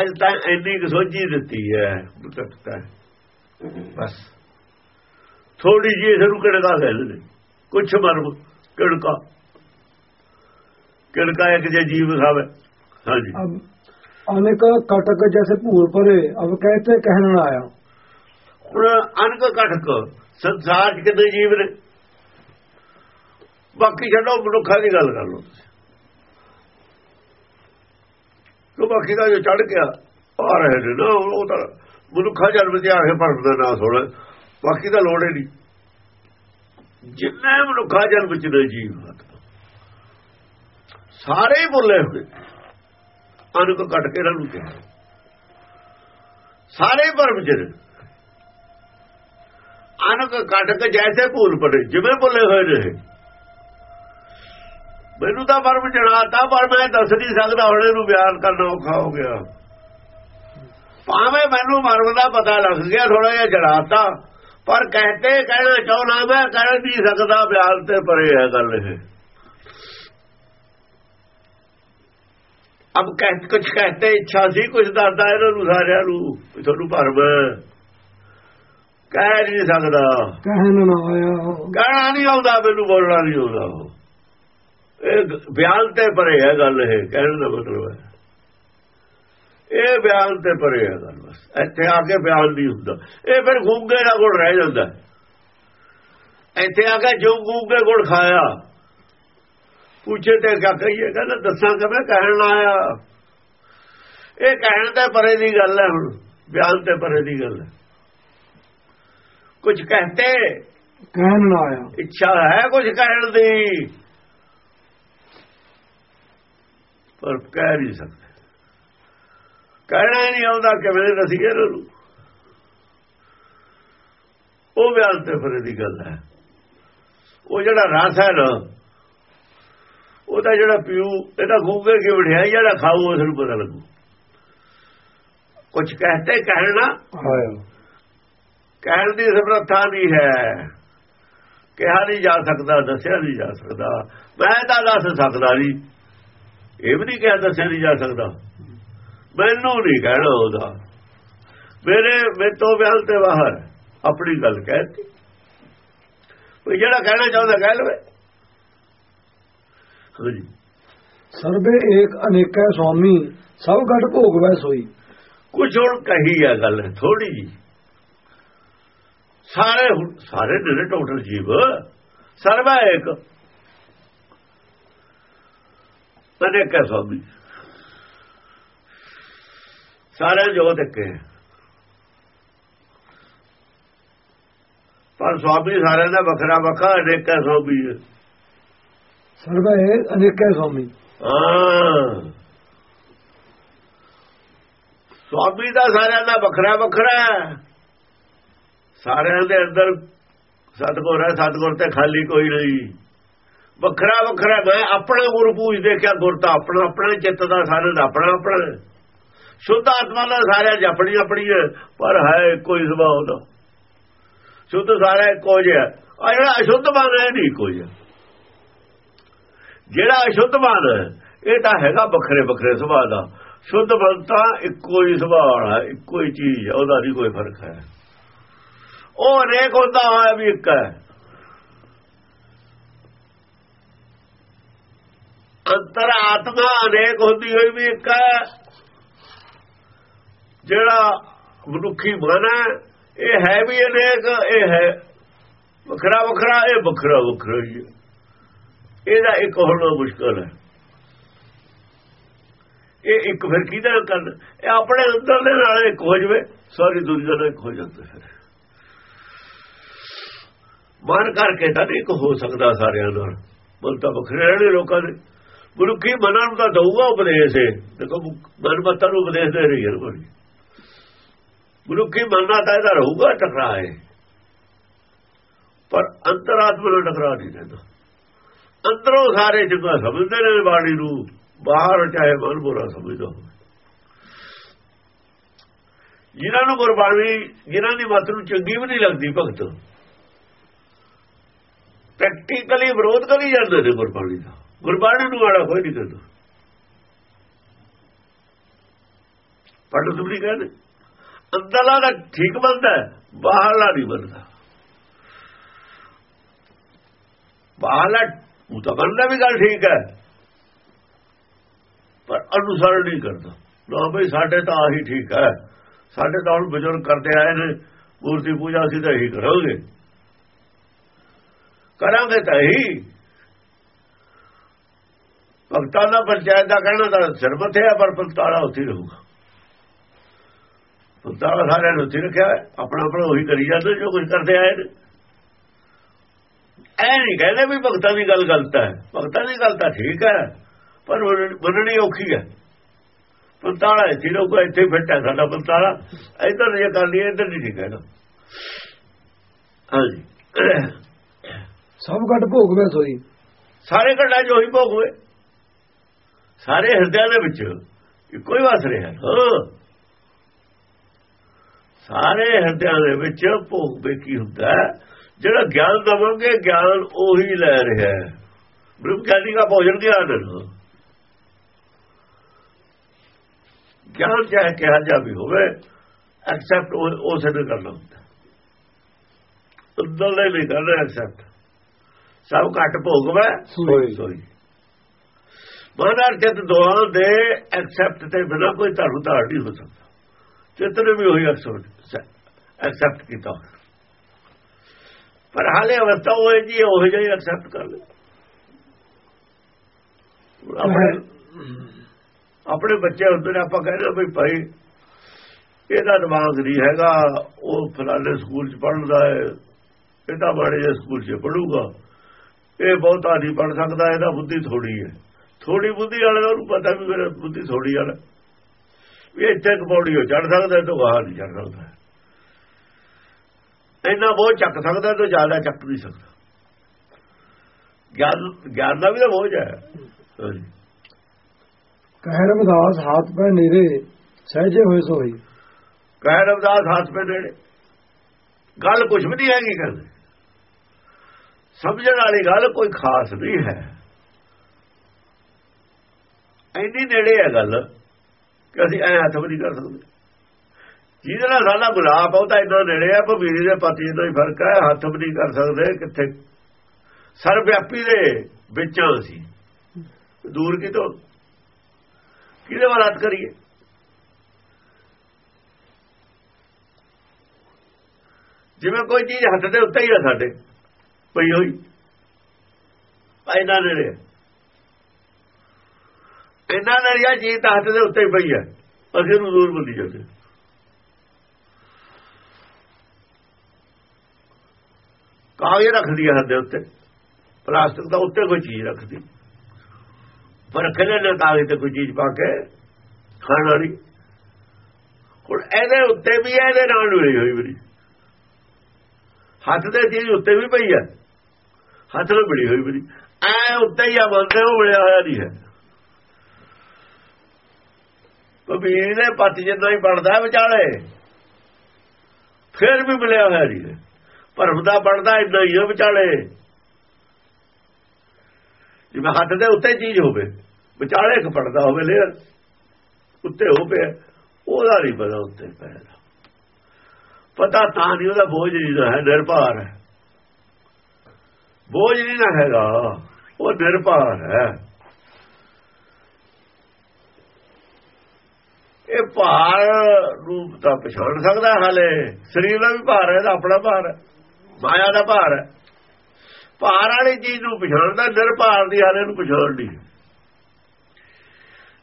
ਅੱਜ ਤਾਂ ਇੰਨੀ ਕੁ ਸੋਝੀ ਦਿੱਤੀ ਹੈ। ਬਸ। ਥੋੜੀ ਜੀ ਇਸ ਨੂੰ ਕਿੜਕਾ ਲੈ ਨੇ ਕੁਛ ਮਨ ਕਿੜਕਾ। ਕਿੜਕਾ ਇੱਕ ਜੇ ਜੀਵ ਸਭ ਹਾਂਜੀ। ਅਨੇਕ ਕਟਕ ਜੈਸੇ ਭੂਲ ਪਰੇ ਅਬ ਕਹਤੇ ਕਹਿਣ ਆਇਆ। ਹੁਣ ਅਨੇਕ ਕਟਕ ਸੰਸਾਰ ਚ ਕਿੰਨੇ ਜੀਵ ਨੇ। ਬਾਕੀ ਛੱਡੋ ਮਨੁੱਖਾਂ ਦੀ ਗੱਲ ਕਰ ਲਓ ਲੋ ਬਾਕੀ ਦਾ ਜੋ ਚੜ ਗਿਆ ਆ ਰਹੇ ਨੇ ਨਾ ਉਹ ਤਾਂ ਮਨੁੱਖਾਂ ਜਨਮ ਤੇ ਆ ਕੇ ਪਰਮ ਦਾ ਨਾਮ ਸੁਣ। ਬਾਕੀ ਦਾ ਲੋੜ ਹੀ ਨਹੀਂ। ਜਿੰਨੇ ਮਨੁੱਖਾ ਜਨਮ ਚ ਨੇ ਜੀਵ ਸਾਰੇ ਹੀ ਬੋਲੇ ਹੋਏ। ਅਨਕ ਕੱਟ ਕੇ ਇਹਨਾਂ ਨੂੰ ਕਿਹਾ ਸਾਰੇ ਭਰਮ ਚ ਨੇ। ਕੱਟ ਕੇ ਜੈਸੇ ਭੂਲ ਪੜੇ, ਜਿਵੇਂ ਭੁੱਲੇ ਹੋਏ ਨੇ। ਮੈਨੂੰ ਤਾਂ ਪਰਮ ਜਣਾਤਾ ਪਰ ਮੈਂ ਦੱਸ ਨਹੀਂ ਸਕਦਾ ਹੁਣ ਇਹਨੂੰ ਬਿਆਨ ਕਰਨਾ ਔਖਾ ਹੋ ਗਿਆ। ਭਾਵੇਂ ਮੈਨੂੰ ਮਰਮ ਦਾ ਪਤਾ ਲੱਗ ਗਿਆ ਥੋੜਾ ਜਿਹਾ ਜੜਾਤਾ ਪਰ ਕਹਤੇ ਕਹਿਣਾ ਚਾਹਣਾ ਮੈਂ ਕਹਿ ਨਹੀਂ ਸਕਦਾ ਬਿਆਨ ਤੇ ਪਰੇ ਹੈ ਗੱਲ ਇਹ। ਅਬ ਕਹਿ ਕੁਝ ਕਹਤੇ ਇੱਛਾ ਸੀ ਕੁਝ ਦੱਸਦਾ ਇਹਨਾਂ ਨੂੰ ਸਾਰਿਆਂ ਨੂੰ ਤੁਹਾਨੂੰ ਭਰਮ ਕਹਿ ਨਹੀਂ ਸਕਦਾ। ਕਹਿਣਾ ਨਾ ਆਇਆ ਕਹਿਣਾ ਨਹੀਂ ਆਉਂਦਾ ਮੈਨੂੰ ਬੋਲਣਾ ਨਹੀਂ ਆਉਂਦਾ ਇਹ ਬਿਆਨ ਤੇ ਪਰੇ ਹੈ ਗੱਲ ਇਹ ਕਹਿਣ ਦਾ ਮਤਲਬ ਹੈ। ਇਹ ਬਿਆਨ ਤੇ ਪਰੇ ਹੈ ਗੱਲ ਬਸ। ਇੱਥੇ ਆ ਕੇ ਬਿਆਨ ਨਹੀਂ ਹੁੰਦਾ। ਇਹ ਫਿਰ ਗੂਗੇ ਦਾ ਕੋਲ ਰਹਿ ਜਾਂਦਾ। ਇੱਥੇ ਆ ਕੇ ਜੋ ਗੂਗੇ ਕੋਲ ਖਾਇਆ ਪੁੱਛੇ ਤੇ ਕਿਆ ਕਹੀਏ ਕਹਿੰਦਾ ਦੱਸਾਂ ਕਿਵੇਂ ਕਹਿਣ ਆਇਆ। ਇਹ ਕਹਿਣ ਤੇ ਪਰੇ ਦੀ ਗੱਲ ਹੈ ਹੁਣ ਬਿਆਨ ਤੇ ਪਰੇ ਦੀ ਗੱਲ ਹੈ। ਕੁਝ ਕਹਤੇ ਕਹਿਣ ਆਇਆ। ਇੱਛਾ ਹੈ ਕੁਝ ਕਹਿਣ ਦੀ। ਪਰ ਕਹਿ ਨਹੀਂ ਸਕਦਾ। ਕਹਿਣਾ ਹੀ ਨਹੀਂ ਆਉਂਦਾ ਕਿਵੇਂ ਰਸੀਏ ਇਹਨਾਂ ਨੂੰ। ਉਹ ਬਿਆਨ ਤੇ ਫਿਰ ਦੀ ਗੱਲ ਹੈ। ਉਹ ਜਿਹੜਾ ਰਸ ਹੈ ਨਾ ਉਹਦਾ ਜਿਹੜਾ ਪੀਊ ਇਹਦਾ ਗੂਗੇ ਕਿ ਵਢਿਆਈ ਜਿਹੜਾ ਖਾਊ ਉਸ ਨੂੰ ਪਤਾ ਲੱਗੂ। ਕੁਝ ਕਹਤੇ ਕਹਿਣਾ ਕਹਿਣ ਦੀ ਸਮਰੱਥਾ ਨਹੀਂ ਹੈ। ਕਿਹਾ ਨਹੀਂ ਜਾ ਸਕਦਾ ਦੱਸਿਆ ਨਹੀਂ ਜਾ ਸਕਦਾ। ਮੈਂ ਤਾਂ ਦੱਸ ਸਕਦਾ ਨਹੀਂ। ਇਹ ਵੀ ਨਹੀਂ ਕਿਹਾ ਦੱਸਿਆ ਨਹੀਂ ਜਾ ਸਕਦਾ। ਮੈਨੂੰ ਨਹੀਂ ਕਹਿਣਾ ਉਹਦਾ। ਮੇਰੇ ਮੇਰੇ ਤੋਂ ਬਿਆਨ ਤੇ ਬਾਹਰ ਆਪਣੀ ਗੱਲ ਕਹਿਤੀ। ਕੋਈ ਜਿਹੜਾ ਕਹਿਣਾ ਚਾਹੁੰਦਾ ਕਹਿ ਲਵੇ। ਹਾਂਜੀ। ਸਰਬੇ ਏਕ ਅਨੇਕਾ ਸੁਆਮੀ ਸਭ ਘਟ ਭੋਗਵੈ ਸੋਈ। ਕੁਝ ਹੁਣ ਕਹੀ ਹੈ ਗੱਲ ਥੋੜੀ ਜੀ। ਸਾਰੇ ਸਾਰੇ ਨੇ ਟੋਟਲ ਜੀਵ। ਇੱਕ ਤਨੇ ਕਹ ਸੋਬੀ ਸਾਰੇ ਜੋ ਦੇਖੇ ਪਰ ਸਵਾਮੀ ਸਾਰਿਆਂ ਦਾ ਵੱਖਰਾ ਵੱਖਰਾ ਅਨੇਕਾ ਸੋਬੀ ਹੈ ਸਰਬੇ ਏਕ ਅਨੇਕਾ ਸੁਆਮੀ। ਹਾਂ। ਸਵਾਮੀ ਦਾ ਸਾਰਿਆਂ ਦਾ ਵੱਖਰਾ ਵੱਖਰਾ ਹੈ ਸਾਰਿਆਂ ਦੇ ਅੰਦਰ ਸਤਗੁਰ ਹੈ ਸਤਗੁਰ ਤੇ ਖਾਲੀ ਕੋਈ ਨਹੀਂ। ਵੱਖਰਾ ਵੱਖਰਾ ਮੈਂ ਆਪਣਾ ਗੁਰੂ ਪੂਜ ਦੇਖਿਆ ਗੁਰ ਤਾਂ ਆਪਣਾ ਆਪਣਾ ਚਿੱਤ ਦਾ ਸਾਰਿਆਂ ਦਾ ਆਪਣਾ ਆਪਣਾ ਹੈ। ਸ਼ੁੱਧ ਆਤਮਾ ਦਾ ਸਾਰਿਆਂ ਦੀ ਆਪਣੀ ਆਪਣੀ ਹੈ, ਪਰ ਹੈ ਇੱਕੋ ਹੀ ਸੁਭਾਅ ਦਾ ਸ਼ੁੱਧ ਸਾਰਾ ਇੱਕੋ ਜਿਹਾ ਆ ਜਿਹੜਾ ਅਸ਼ੁੱਧ ਮਨ ਹੈ ਨਹੀਂ ਕੋਈ ਹੈ ਜਿਹੜਾ ਅਸ਼ੁੱਧ ਮਨ ਇਹ ਤਾਂ ਹੈਗਾ ਵੱਖਰੇ ਵੱਖਰੇ ਸੁਭਾਅ ਦਾ। ਸ਼ੁੱਧ ਮਨ ਤਾਂ ਇੱਕੋ ਹੀ ਸੁਭਾਅ ਹੈ, ਇੱਕੋ ਹੀ ਚੀਜ਼ ਹੈ, ਉਹਦਾ ਨਹੀਂ ਕੋਈ ਫ਼ਰਕ ਹੈ। ਉਹ ਅਨੇਕ ਹੁੰਦਾ ਹੋਇਆ ਵੀ ਇੱਕ ਹੈ। ਅੰਤਰ ਆਤਮਾ ਅਨੇਕ ਹੁੰਦੀ ਹੋਈ ਵੀ ਇੱਕ ਹੈ। ਜਿਹੜਾ ਮਨੁੱਖੀ ਮਨ ਹੈ, ਇਹ ਹੈ ਵੀ ਅਨੇਕ, ਇਹ ਹੈ ਵੱਖਰਾ ਵੱਖਰਾ, ਇਹ ਵੱਖਰਾ ਵੱਖਰਾ ਹੀ ਇਹਦਾ ਇੱਕ ਹੋਣਾ ਮੁਸ਼ਕਲ ਹੈ। ਇਹ ਇੱਕ ਫਿਰ ਕਿਹਦਾ ਕਰਨ? ਇਹ ਆਪਣੇ ਅੰਦਰ ਦੇ ਨਾਲ ਇੱਕ ਹੋ ਜਵੇ, ਸਾਰੀ ਦੁਨੀਆ ਨਾਲ ਇੱਕ ਹੋ ਜਾਂਦਾ ਹੈ। ਮਨ ਕਰਕੇ ਤਾਂ ਨਹੀਂ ਇੱਕ ਹੋ ਸਕਦਾ ਸਾਰਿਆਂ ਨਾਲ। ਮਨ ਤਾਂ ਵੱਖਰੇ ਰਹਿਣੇ ਲੋਕਾਂ ਦੇ। ਮਨੁੱਖੀ ਮਨਾਂ ਨੂੰ ਤਾਂ ਦਊਗਾ ਉਪਦੇਸ਼ ਇਹ ਦੇਖੋ, ਮਨ ਮਤਾਂ ਨੂੰ ਉਪਦੇਸ਼ ਦੇ ਰਹੀ ਹੈ ਮਨੁੱਖੀ ਮਨਾਂ ਤਾਂ ਇਹਦਾ ਰਹੂਗਾ ਟਕਰਾਏ ਪਰ ਅੰਤਰਾਤਮਾ ਨਾਲ ਟਕਰਾ ਨਹੀਂ ਰਹਿੰਦਾ। ਅੰਦਰੋਂ ਸਾਰੇ ਚੰਗਾ ਸਮਝਦੇ ਨੇ ਬਾਣੀ ਨੂੰ, ਬਾਹਰ ਚਾਹੇ ਮਨ ਬੁਰਾ ਸਮਝਦਾ ਹੋਵੇ। ਜਿਨ੍ਹਾਂ ਨੂੰ ਗੁਰਬਾਣੀ, ਜਿਨ੍ਹਾਂ ਦੀ ਮਤ ਨੂੰ ਚੰਗੀ ਵੀ ਨਹੀਂ ਲੱਗਦੀ, ਭਗਤ। ਪ੍ਰੈਕਟੀਕਲੀ ਵਿਰੋਧ ਕਰੀ ਜਾਂਦੇ ਨੇ ਗੁਰਬਾਣੀ ਦਾ। ਗੁਰਬਾਣੀ ਨੂੰ ਵਾਲਾ ਕੋਈ ਨਹੀਂ ਕਰਦਾ ਪੜ੍ਹ ਤੁਸੀਂ ਕਹਿੰਦੇ। ਅੰਦਰਲਾ ਦਾ ਠੀਕ ਬੰਦਾ ਬਾਹਰਲਾ ਨਹੀਂ ਬੰਦਾ ਬਾਹਰਲਾ, ਉਹ ਤਾਂ ਬੰਦਾ ਵੀ ਗੱਲ ਠੀਕ ਹੈ, ਪਰ ਅਨੁਸਰਣ ਨਹੀਂ ਕਰਦਾ। ਨਾ ਬਈ ਸਾਡੇ ਤਾਂ ਆਹੀ ਠੀਕ ਹੈ, ਸਾਡੇ ਤਾਂ ਹੁਣ ਬਜ਼ੁਰਗ ਕਰਦੇ ਆਏ ਨੇ, ਮੂਰਤੀ ਪੂਜਾ ਅਸੀਂ ਤਾਂ ਇਹੀ ਕਰਾਂਗੇ। ਕਰਾਂਗੇ ਤਾਂ ਇਹੀ। ਭਗਤਾਂ ਦਾ ਪੰਚਾਇਤ ਦਾ ਕਹਿਣਾ ਤਾਂ ਸਿਰ ਮੱਥੇ ਹੈ ਪਰ ਪੰਤਾਲਾ ਉੱਥੇ ਹੀ ਰਹੂਗਾ। ਪੰਤਾਲਾ ਸਾਰਿਆਂ ਨੂੰ ਰੱਖਿਆ ਆਪਣਾ ਆਪਣਾ ਉਹੀ ਕਰੀ ਜਾਂਦੇ ਜੋ ਕੁਝ ਕਰਦੇ ਆਏ ਨੇ। ਐ ਨਹੀਂ ਕਹਿੰਦੇ ਵੀ ਭਗਤਾਂ ਦੀ ਗੱਲ ਗਲਤ ਹੈ। ਭਗਤਾਂ ਦੀ ਗੱਲ ਤਾਂ ਠੀਕ ਹੈ ਪਰ ਮੰਨਣੀ ਔਖੀ ਹੈ। ਪੰਤਾਲਾ ਇੱਥੇ ਲੋਕੋ ਇੱਥੇ ਫਿੱਟ ਹੈ ਸਾਡਾ ਪੰਤਾਲਾ। ਇੱਧਰ ਜੇ ਕਰ ਲਈਏ ਇੱਧਰ ਨਹੀਂ ਠੀਕ ਹੈ ਨਾ ਹਾਂਜੀ। ਸਭ ਘਟ ਭੋਗਵੈ ਸੋਈ। ਸਾਰੇ ਘਟਾ ਜੋ ਹੀ ਭੋਗ ਹੋਏ। ਸਾਰੇ ਹਿਰਦਿਆਂ ਦੇ ਵਿੱਚ ਇੱਕੋ ਹੀ ਵਸ ਰਿਹਾ। ਹਾਂ। ਸਾਰੇ ਹਿਰਦਿਆਂ ਦੇ ਵਿੱਚ ਭੋਗ ਬੇਕੀ ਹੁੰਦਾ। ਜਿਹੜਾ ਗਿਆਨ ਦਵਾਂਗੇ ਗਿਆਨ ਉਹੀ ਲੈ ਰਿਹਾ ਹੈ ਬ੍ਰਹਮ ਗਿਆਨੀ ਦਾ ਭੋਜਨ ਗਿਆਨ। ਗਿਆਨ ਚਾਹੇ ਕਿਹਾ ਜਾ ਵੀ ਹੋਵੇ ਐਕਸੈਪਟ ਉਸੇ ਨੇ ਕਰਨਾ ਹੁੰਦਾ ਅੰਦਰਲੇ ਨਹੀਂ ਕਰਨਾ ਐਕਸੈਪਟ ਸਭ ਘੱਟ ਭੋਗਵੇ ਸੋਈ। ਸੋਈ ਮਹਾਰਾਜ ਚਿਤ ਦੋਹਾਂ ਦੇ ਐਕਸੈਪਟ ਤੇ ਬਿਨਾਂ ਕੋਈ ਧਰਮ ਧਾਰ ਨਹੀਂ ਹੋ ਸਕਦਾ ਚਿੱਤ ਨੇ ਵੀ ਉਹੀ ਐਕਸੈਪਟ ਐਕਸੈਪਟ ਕੀਤਾ। ਪਰ ਹਾਲੇ ਅਵਸਥਾ ਉਹ ਹੈ ਜੀ ਉਹ ਜਿਹੀ ਐਕਸੈਪਟ ਕਰ ਲੈ ਆਪਣੇ ਆਪਣੇ ਬੱਚੇ ਹੁੰਦੇ ਨੇ ਆਪਾਂ ਕਹਿੰਦੇ ਵੀ ਭਾਈ ਇਹਦਾ ਦਿਮਾਗ ਨਹੀਂ ਹੈਗਾ ਉਹ ਫਲਾਣੇ ਸਕੂਲ 'ਚ ਪੜ੍ਹਦਾ ਹੈ ਇਹਦਾ ਬੜੇ ਜਿਹੇ ਸਕੂਲ 'ਚ ਪੜੂਗਾ ਇਹ ਬਹੁਤਾ ਨਹੀਂ ਪੜ ਸਕਦਾ ਇਹਦਾ ਬੁੱਧੀ ਥੋੜੀ ਹੈ। ਥੋੜੀ ਬੁੱਧੀ ਵਾਲੇ ਉਹਨੂੰ ਪਤਾ ਵੀ ਮੇਰਾ ਬੁੱਧੀ ਥੋੜੀ ਵਾਲਾ। ਵੀ ਇੱਥੇ ਇੱਕ ਪੌੜੀ ਹੋ ਚੜ ਸਕਦਾ ਤੋਂ ਬਾਹਰ ਨਹੀਂ ਚੜ ਸਕਦਾ। ਇੰਨਾ ਬੋਝ ਚੱਕ ਸਕਦਾ ਤੋਂ ਜ਼ਿਆਦਾ ਚੱਕ ਨਹੀਂ ਸਕਦਾ। ਗਿਆਨ ਗਿਆਨ ਦਾ ਵੀ ਤਾਂ ਬੋਝ ਹੈ। ਕਹਿ ਰਮਦਾਸ ਹੱਥ ਪੈ ਨੇਰੇ ਸਹਜੇ ਹੋਏ ਸੋਈ ਕਹਿ ਰਵਦਾਸ ਹੱਥ ਪੇ ਨੇੜੇ। ਗੱਲ ਕੁਝ ਵੀ ਨਹੀਂ ਹੈਗੀ ਕਹਿੰਦੇ ਸਮਝਣ ਵਾਲੀ ਗੱਲ ਕੋਈ ਖਾਸ ਨਹੀਂ ਹੈ। ਇੰਨੀ ਨੇੜੇ ਹੈ ਗੱਲ ਕਿ ਅਸੀਂ ਐ ਹੱਥ ਵੀ ਨਹੀਂ ਕਰ ਸਕਦੇ। ਜਿਹਦੇ ਨਾਲ ਸਾਡਾ ਗੁਲਾਬ ਆ ਉਹ ਤਾਂ ਇੰਨਾ ਨੇੜੇ ਆ ਭਵੀਰੀ ਦੇ ਪਤੀ ਤੋਂ ਹੀ ਫ਼ਰਕ ਹੈ, ਹੱਥ ਵੀ ਨਹੀਂ ਕਰ ਸਕਦੇ ਕਿੱਥੇ। ਸਰਵਿਆਪੀ ਦੇ ਵਿੱਚ ਅਸੀਂ। ਦੂਰ ਕਿਤੋਂ? ਕਿਹਦੇ ਵੱਲ ਹੱਥ ਕਰੀਏ? ਜਿਵੇਂ ਕੋਈ ਚੀਜ਼ ਹੱਥ ਦੇ ਉੱਤੇ ਹੀ ਆ ਸਾਡੇ, ਪਈ ਹੋਈ। ਪੈਦਾ ਨੇੜੇ ਇਹਨਾਂ ਨੇੜੇ ਚੀਜ਼ ਤਾਂ ਹੱਥ ਦੇ ਉੱਤੇ ਹੀ ਪਈ ਹੈ। ਅਸੀਂ ਨੂੰ ਦੂਰ ਬੰਦੀ ਜਾਂਦੇ ਕਾਗਜ਼ ਰੱਖਦੀ ਹੈ ਹੱਥ ਦੇ ਉੱਤੇ। ਪਲਾਸਟਿਕ ਦਾ ਉੱਤੇ ਕੋਈ ਚੀਜ਼ ਰੱਖਦੀ। ਪਰ ਖਲੇ ਨਾ ਕਾਗਜ਼ ਤੇ ਕੋਈ ਚੀਜ਼ ਪਾ ਕੇ ਖਾਣ ਵਾਲੀ। ਹੁਣ ਇਹਦੇ ਉੱਤੇ ਵੀ ਹੈ, ਇਹਦੇ ਨਾਲ ਮਿਲੀ ਹੋਈ ਵੀ ਹੱਥ ਦੇ ਚੀਜ਼ ਉੱਤੇ ਵੀ ਪਈ ਹੈ ਹੱਥ ਨਾਲ ਮਿਲੀ ਹੋਈ ਵੀ। ਐ ਉੱਤੇ ਹੀ ਆ ਬੰਦੇ ਉਹ ਮਿਲਿਆ ਹੋਇਆ ਨਹੀਂ ਹੈ। ਕਬੀਰ ਨੇ ਪੱਤ ਜਿੰਨਾ ਹੀ ਬਣਦਾ ਵਿਚਾਲੇ ਫਿਰ ਵੀ ਮਿਲਿਆ ਹੋਇਆ ਜੀ ਭਰਮ ਦਾ ਬਣਦਾ ਇੰਨਾ ਹੀ ਹੈ ਵਿਚਾਲੇ। ਜਿਵੇਂ ਹੱਥ ਦੇ ਉੱਤੇ ਚੀਜ਼ ਹੋਵੇ, ਵਿਚਾਲੇ ਖਪੜਦਾ ਹੋਵੇ, ਲੇਅਰ ਉੱਤੇ ਹੋ ਪਿਆ, ਉਹਦਾ ਨਹੀਂ ਪਤਾ ਉੱਤੇ ਪਿਆ ਪਤਾ ਤਾਂ ਨਹੀਂ ਉਹਦਾ ਬੋਝ ਨਹੀਂ ਹੈ, ਨਿਰਭਾਰ ਹੈ। ਬੋਝ ਨਹੀਂ ਨਾ ਹੈਗਾ, ਉਹ ਨਿਰਭਾਰ ਹੈ। ਇਹ ਭਾਰ ਰੂਪ ਤਾਂ ਪਛਾਣ ਸਕਦਾ ਹਾਲੇ, ਸਰੀਰ ਦਾ ਵੀ ਭਾਰ ਹੈ, ਇਹਦਾ ਆਪਣਾ ਭਾਰ ਹੈ। ਮਾਇਆ ਦਾ ਭਾਰ ਹੈ। ਭਾਰ ਵਾਲੀ ਚੀਜ਼ ਨੂੰ ਪਛਾਣਦਾ ਨਿਰਭਾਰ ਦੀ ਹਾਲੇ ਨੂੰ ਪਛਾਣ ਨਹੀਂ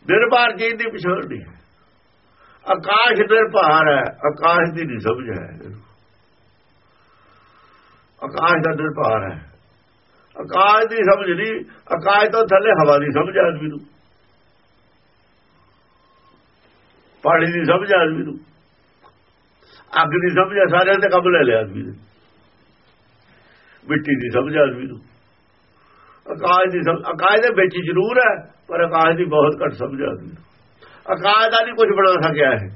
ਨਿਰਭਰ ਚੀਜ਼ ਦੀ ਪਛਾਣ ਨਹੀਂ ਆਕਾਸ਼ ਨਿਰਭਾਰ ਹੈ, ਆਕਾਸ਼ ਦੀ ਨਹੀਂ ਸਮਝ ਹੈ ਆਕਾਸ਼ ਦਾ ਨਿਰਭਰ ਹੈ। ਆਕਾਸ਼ ਦੀ ਸਮਝ ਨਹੀਂ, ਆਕਾਸ਼ ਤੋਂ ਥੱਲੇ ਹਵਾ ਦੀ ਸਮਝ ਆਦਮੀ ਨੂੰ। ਪਾਣੀ ਦੀ ਸਮਝ ਆਦਮੀ ਨੂੰ। ਅੱਗ ਦੀ ਸਮਝ ਸਾਰਿਆਂ ਤੇ ਕੰਮ ਲੈ ਲਿਆ ਆਦਮੀ ਨੇ। ਮਿੱਟੀ ਦੀ ਸਮਝ ਆਦਮੀ ਨੂੰ ਆਕਾਸ਼ ਦੀ ਆਕਾਸ਼ ਦੇ ਵਿੱਚ ਜ਼ਰੂਰ ਹੈ, ਪਰ ਆਕਾਸ਼ ਦੀ ਬਹੁਤ ਘੱਟ ਸਮਝ ਆਦਮੀ ਨੂੰ ਆਕਾਸ਼ ਦਾ ਨਹੀਂ ਕੁਝ ਬਣਾ ਸਕਿਆ ਹੈ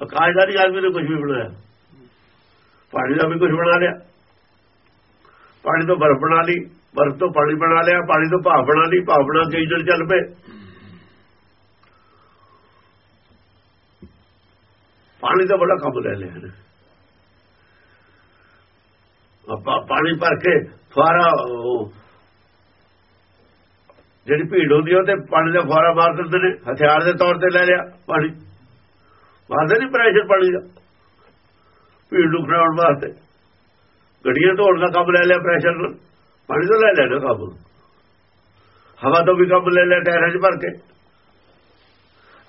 ਆਕਾਸ਼ ਦਾ ਨਹੀਂ, ਆਦਮੀ ਨੇ ਕੁਝ ਵੀ ਬਣਾਇਆ। ਪਾਣੀ ਦਾ ਵੀ ਕੁਝ ਬਣਾ ਲਿਆ। ਪਾਣੀ ਤੋਂ ਬਰਫ਼ ਬਣਾ ਲਈ, ਬਰਫ਼ ਤੋਂ ਪਾਣੀ ਬਣਾ ਲਿਆ, ਪਾਣੀ ਤੋਂ ਭਾਵ ਬਣਾ ਲਈ ਭਾਵ ਬਣਾ ਕੇ ਇਧਰ ਚੱਲ ਪਏ। ਪਾਣੀ ਦਾ ਬੜਾ ਕੰਮ ਲੈ ਲਿਆ ਆਪਾਂ ਪਾਣੀ ਭਰ ਕੇ ਫੁਆਰਾ ਜਿਹੜੀ ਭੀੜ ਹੁੰਦੀ ਉਹ ਤੇ ਪਾਣੀ ਦਾ ਫੁਆਰਾ ਮਾਰ ਦਿੰਦੇ ਨੇ, ਹਥਿਆਰ ਦੇ ਤੌਰ ਤੇ ਲੈ ਲਿਆ ਪਾਣੀ। ਮਾਰਦੇ ਨਹੀਂ ਪ੍ਰੈਸ਼ਰ ਪਾਣੀ ਦਾ। ਭੀੜ ਨੂੰ ਖੜਾਉਣ ਵਾਸਤੇ। ਗੱਡੀਆਂ ਧੋਣ ਦਾ ਕੰਮ ਲੈ ਲਿਆ ਪ੍ਰੈਸ਼ਰ ਨਾਲ। ਪਾਣੀ ਤੋਂ ਲੈ ਲੈਣਾ ਕੰਮ। ਹਵਾ ਤੋਂ ਵੀ ਕੰਮ ਲੈ ਲਿਆ ਟਾਇਰਾਂ 'ਚ ਭਰ ਕੇ।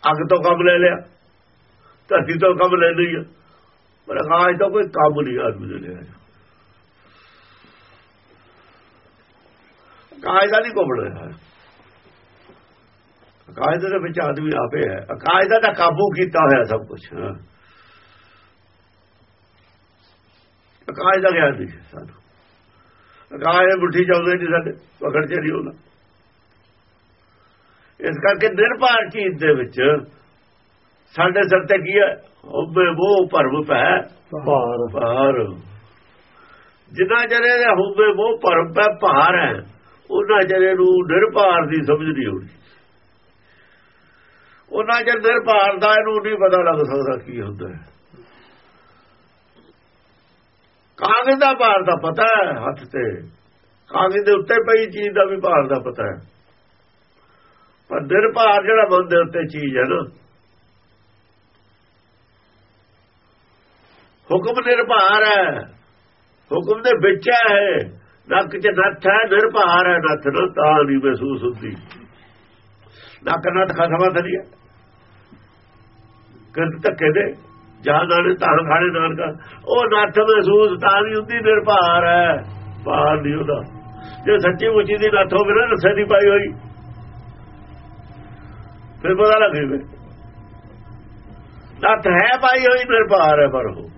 ਅੱਗ ਤੋਂ ਕੰਮ ਲੈ ਲਿਆ। ਧਰਤੀ ਤੋਂ ਕੰਮ ਲੈ ਲਈ ਪਰ ਆਕਾਸ਼ ਤੋਂ ਕੋਈ ਕੰਮ ਨਹੀਂ ਆਦਮੀ ਨੇ ਲਿਆ। ਆਕਾਸ਼ ਦਾ ਨਹੀਂ ਕੋਬੜਾ ਹੈ ਆਕਾਸ਼ ਦੇ ਵਿੱਚ ਆਦਮੀ ਆਪੇ ਹੈ। ਆਕਾਸ਼ ਦਾ ਕਾਬੂ ਕੀਤਾ ਹੋਇਆ ਸਭ ਕੁਝ ਆਕਾਸ਼ ਦਾ ਗਿਆਨ ਨਹੀਂ ਸਾਨੂੰ। ਆਕਾਸ਼ ਦੇ ਮੁੱਠੀ ਚਾਉਂਦੇ ਨਹੀਂ ਸਾਡੇ ਪਕੜ ਚ ਨਹੀਂ ਹੁੰਦਾ। ਇਸ ਕਰਕੇ ਨਿਰਭਰ ਚੀਜ਼ ਦੇ ਵਿੱਚ ਸਾਡੇ ਸਿਰ ਤੇ ਕੀ ਹੈ? ਹੋਵੇ ਉਹ ਭਰਮ ਪੈ। ਭਾਰ। ਭਾਰ। ਜਿੰਨਾ ਇਹ ਹੋਵੇ ਉਹ ਭਰਮ ਪੈ ਭਾਰ ਹੈ। ਉਹਨਾਂ ਚਿਰ ਨੂੰ ਨਿਰਭਾਰ ਦੀ ਸਮਝ ਨਹੀਂ ਆਉਂਦੀ। ਉਹਨਾਂ ਚਿਰ ਨਿਰਭਾਰ ਦਾ ਇਹਨੂੰ ਨਹੀਂ ਪਤਾ ਲੱਗ ਸਕਦਾ ਕੀ ਹੁੰਦਾ ਹੈ। ਕਾਗਜ਼ ਦਾ ਭਾਰ ਦਾ ਪਤਾ ਹੈ ਹੱਥ ਤੇ। ਕਾਗਜ਼ ਦੇ ਉੱਤੇ ਪਈ ਚੀਜ਼ ਦਾ ਵੀ ਭਾਰ ਦਾ ਪਤਾ ਹੈ। ਪਰ ਨਿਰਭਾਰ ਜਿਹੜਾ ਮਨ ਦੇ ਉੱਤੇ ਚੀਜ਼ ਹੈ ਨਾ, ਹੁਕਮ ਨਿਰਭਾਰ ਹੈ। ਹੁਕਮ ਦੇ ਵਿੱਚ ਹੈ ਨੱਕ ਚ ਨੱਥ ਹੈ, ਨਿਰਭਾਰ ਹੈ ਨੱਥ ਨੂੰ ਤਾਂ ਨਹੀਂ ਮਹਿਸੂਸ ਹੁੰਦੀ। ਨੱਕ ਨੱਥ ਖਸਮਾ ਥਲੀਆ ਕੰਨ ਧੱਕੇ ਦੇ ਜਾਂ ਨਾਲ ਤਾਂ ਖਾਣੇ ਨਾਲ ਕਰ ਉਹ ਨੱਥ ਮਹਿਸੂਸ ਤਾਂ ਨਹੀਂ ਹੁੰਦੀ, ਨਿਰਭਾਰ ਹੈ। ਬਾਹਰ ਨਹੀਂ ਉਹਦਾ ਜੇ ਸੱਚੀ ਮੁੱਚੀ ਦੀ ਨੱਥ ਹੋਵੇ ਨਾ ਨਸੇ ਦੀ ਪਾਈ ਹੋਈ। ਫਿਰ ਪਤਾ ਲੱਗੇ ਨੱਥ ਹੈ, ਪਾਈ ਹੋਈ, ਨਿਰਭਾਰ ਹੈ, ਪਰ ਉਹ।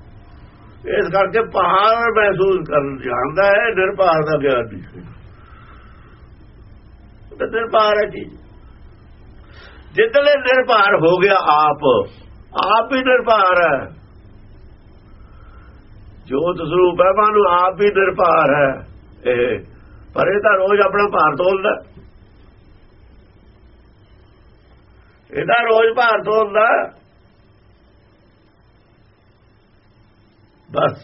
ਇਸ ਕਰਕੇ ਪਹਾੜ ਮਹਿਸੂਸ ਕਰਨ ਜਾਣਦਾ ਹੈ, ਨਿਰਭਾਰ ਦਾ ਗਿਆਨ ਨਹੀਂ ਤੇ ਨਿਰਭਾਰ ਹੈ ਜੀ ਜਿੱਦਲੇ ਨਿਰਭਾਰ ਹੋ ਗਿਆ ਆਪ ਆਪ ਹੀ ਨਿਰਭਾਰ ਹੈ। ਜੋਤ ਸਰੂਪ ਹੈ, ਮਾਨੂੰ ਆਪ ਹੀ ਨਿਰਭਾਰ ਹੈ। ਇਹ, ਪਰ ਇਹ ਤਾਂ ਰੋਜ਼ ਆਪਣਾ ਭਾਰ ਤੋਲਦਾ ਇਹਦਾ ਰੋਜ਼ ਭਾਰ ਤੋਲਦਾ ਬਸ।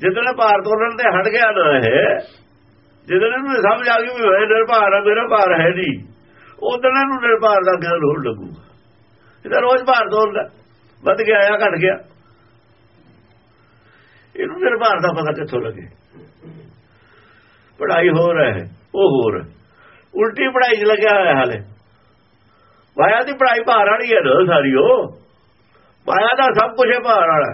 ਜਿੱਦਣ ਭਾਰ ਤੋਲਣ ਤੇ ਹਟ ਗਿਆ ਨਾ ਇਹ, ਜਿੱਦਣ ਨੂੰ ਸਮਝ ਆ ਗਈ ਵੀ ਮੈਂ ਨਿਰਭਾਰ ਆ ਮੇਰਾ ਭਾਰ ਹੈ ਨਹੀਂ ਉਦੋਂ ਨੂੰ ਨਿਰਭਾਰ ਦਾ ਗਿਆਨ ਹੋਣ ਲੱਗੂਗਾ। ਇਹਦਾ ਰੋਜ਼ ਭਾਰ ਤੋਲਦਾ ਵੱਧ ਗਿਆ ਆ ਘਟ ਗਿਆ। ਇਹਨੂੰ ਨਿਰਭਾਰ ਦਾ ਪਤਾ ਕਿੱਥੋਂ ਲੱਗੇ। ਪੜਾਈ ਹੋ ਰਿਹਾ ਹੈ, ਉਹ ਹੋਰ ਉਲਟੀ ਪੜਾਈ 'ਚ ਲੱਗਿਆ ਹੋਇਆ ਹਾਲੇ। ਮਾਇਆ ਦੀ ਪੜਾਈ ਭਾਰ ਵਾਲੀ ਹੈ ਨਾ ਸਾਰੀ ਉਹ। ਮਾਇਆ ਦਾ ਸਭ ਕੁਝ ਭਾਰ ਵਾਲਾ।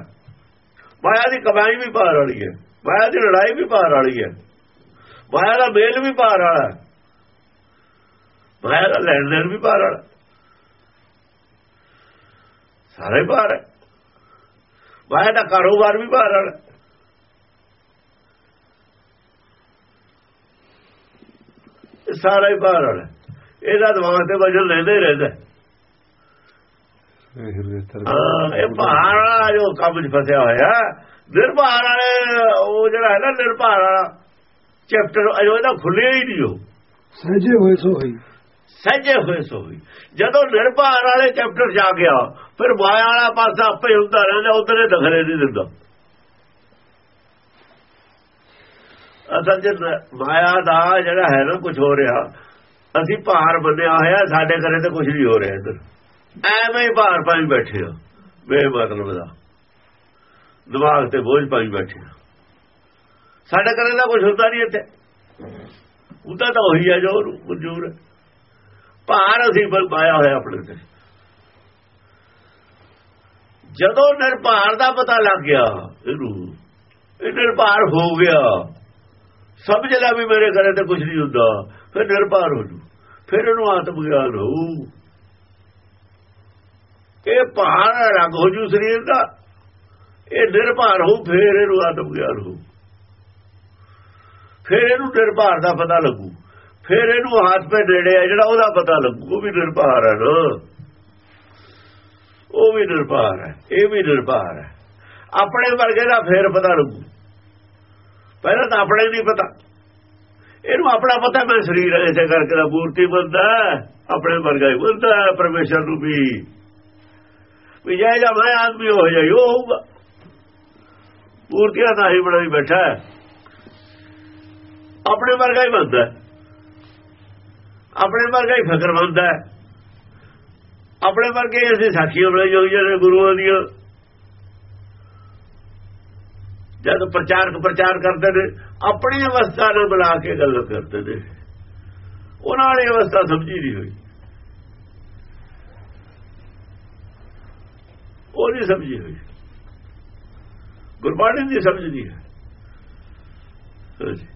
ਮਾਇਆ ਦੀ ਕਮਾਈ ਵੀ ਭਾਰ ਵਾਲੀ ਹੈ, ਮਾਇਆ ਦੀ ਲੜਾਈ ਵੀ ਭਾਰ ਵਾਲੀ ਹੈ, ਮਾਇਆ ਦਾ ਮੇਲ ਵੀ ਭਾਰ ਵਾਲਾ ਮਾਇਆ ਦਾ ਲੈਣ ਦੇਣ ਵੀ ਭਾਰ ਵਾਲਾ ਸਾਰੇ ਭਾਰ ਹੈ। ਮਾਇਆ ਦਾ ਕਾਰੋਬਾਰ ਵੀ ਭਾਰ ਵਾਲਾ ਸਾਰਾ ਹੀ ਭਾਰ ਵਾਲਾ ਇਹਦਾ ਦਿਮਾਗ ਤੇ ਵਜਨ ਲੈਂਦੇ ਰਹਿੰਦਾ ਇਹ ਭਾਰ ਵਾਲਾ ਜੋ ਕੰਮ 'ਚ ਫਸਿਆ ਹੋਇਆ ਨਿਰਭਾਰ ਵਾਲੇ ਉਹ ਜਿਹੜਾ ਹੈ ਨਾ ਨਿਰਭਾਰ ਵਾਲਾ ਚੈਪਟਰ ਅਜੋ ਇਹਦਾ ਖੁੱਲਿਆ ਹੀ ਨਹੀਂ ਉਹ। ਸਹਜੇ ਹੋਏ ਸੋ ਹੋਈ। ਸਹਜੇ ਹੋਏ ਸੋ ਹੋਈ। ਜਦੋਂ ਨਿਰਭਾਰ ਵਾਲੇ ਚੈਪਟਰ ਜਾ ਗਿਆ ਫਿਰ ਮਾਇਆ ਵਾਲਾ ਪਾਸਾ ਆਪੇ ਹੁੰਦਾ ਰਹਿੰਦਾ ਉਧਰੇ ਦਖਲੇ ਨਹੀਂ ਦਿੰਦਾ। ਅਸਲ ਚ ਮਾਇਆ ਦਾ ਜਿਹੜਾ ਹੈ ਨਾ ਕੁਝ ਹੋ ਰਿਹਾ ਅਸੀਂ ਭਾਰ ਬੰਨਿਆ ਹੋਇਆ ਸਾਡੇ ਘਰੇ ਤੇ ਕੁਝ ਨਹੀਂ ਹੋ ਰਿਹਾ ਇੱਧਰ। ਐਵੇਂ ਹੀ ਭਾਰ ਪਾਈ ਬੈਠੇ ਆ ਬੇ ਮਤਲਬ ਦਾ। ਦਿਮਾਗ ਤੇ ਬੋਝ ਪਾਈ ਬੈਠੇ ਆ। ਸਾਡੇ ਘਰੇ ਦਾ ਕੁਝ ਹੁੰਦਾ ਨਹੀਂ ਇੱਥੇ। ਉਹਦਾ ਤਾਂ ਉਹੀ ਹੈ ਜੋ ਮਨਜ਼ੂਰ ਹੈ ਭਾਰ ਅਸੀਂ ਪਾਇਆ ਹੋਇਆ ਆਪਣੇ ਤੇ। ਜਦੋਂ ਨਿਰਭਾਰ ਦਾ ਪਤਾ ਲੱਗ ਗਿਆ ਇਹਨੂੰ ਇਹ ਨਿਰਭਾਰ ਹੋ ਗਿਆ। ਸਮਝ ਲੈ ਵੀ ਮੇਰੇ ਘਰੇ ਤੇ ਕੁਝ ਨਹੀਂ ਹੁੰਦਾ, ਫਿਰ ਨਿਰਭਾਰ ਹੋ ਜੂ। ਫਿਰ ਇਹਨੂੰ ਆਤਮ ਗਿਆਨ ਹੋਊ। ਇਹ ਭਾਰ ਰੰਗ ਹੋ ਜੂ ਸਰੀਰ ਦਾ, ਇਹ ਨਿਰਭਾਰ ਹੋ ਫੇਰ ਇਹਨੂੰ ਆਤਮ ਗਿਆਨ ਹੋ ਫੇਰ ਇਹਨੂੰ ਨਿਰਭਾਰ ਦਾ ਪਤਾ ਲੱਗੂ। ਫਿਰ ਇਹਨੂੰ ਹੱਥ ਪੇ ਨੇੜੇ ਆ, ਜਿਹੜਾ ਉਹਦਾ ਪਤਾ ਲੱਗੂ, ਉਹ ਵੀ ਨਿਰਭਾਰ ਹੈ ਨਾ। ਉਹ ਵੀ ਨਿਰਭਾਰ ਹੈ ਇਹ ਵੀ ਨਿਰਭਾਰ ਹੈ ਆਪਣੇ ਵਰਗੇ ਦਾ ਫੇਰ ਪਤਾ ਲੱਗੂ। ਪਹਿਲਾਂ ਤਾਂ ਆਪਣੇ ਨਹੀਂ ਪਤਾ। ਇਹਨੂੰ ਆਪਣਾ ਪਤਾ ਮੈਂ ਸਰੀਰ ਐਸੇ ਕਰਕੇ ਦਾ ਮੂਰਤੀ ਬੰਦਾ ਆਪਣੇ ਵਰਗਾ ਹੀ ਬੰਦਾ ਪਰਮੇਸ਼ਰ ਨੂੰ ਵੀ। ਵੀ ਜੈ ਜਾ ਮੈਂ ਆਦਮੀ ਹੋ ਜਾਈ ਉਹ ਹੋਊਗਾ। ਪੂਰਤੀਆਂ ਦਾ ਹੀ ਬਣਾਈ ਬੈਠਾ ਆਪਣੇ ਵਰਗਾ ਹੀ ਬੰਦਾ ਆਪਣੇ ਵਰਗਾ ਹੀ ਫਕਰ ਹੈ। ਆਪਣੇ ਵਰਗੇ ਅਸੀਂ ਸਾਖੀਆਂ ਬਣਾਈ ਹੋਈਆਂ ਨੇ ਗੁਰੂਆਂ ਦੀਆਂ। ਜਦ ਪ੍ਰਚਾਰਕ ਪ੍ਰਚਾਰ ਕਰਦੇ ਨੇ ਆਪਣੀ ਅਵਸਥਾ ਨੂੰ ਬੁਲਾ ਕੇ ਗੱਲ ਕਰਦੇ ਨੇ। ਉਹਨਾਂ ਵਾਲੀ ਅਵਸਥਾ ਸਮਝੀ ਨਹੀਂ ਹੋਈ। ਉਹ ਨਹੀਂ ਸਮਝੀ ਹੋਈ। ਗੁਰਬਾਣੀ ਦੀ ਸਮਝਦੀ ਹੈ। ਹਾਂਜੀ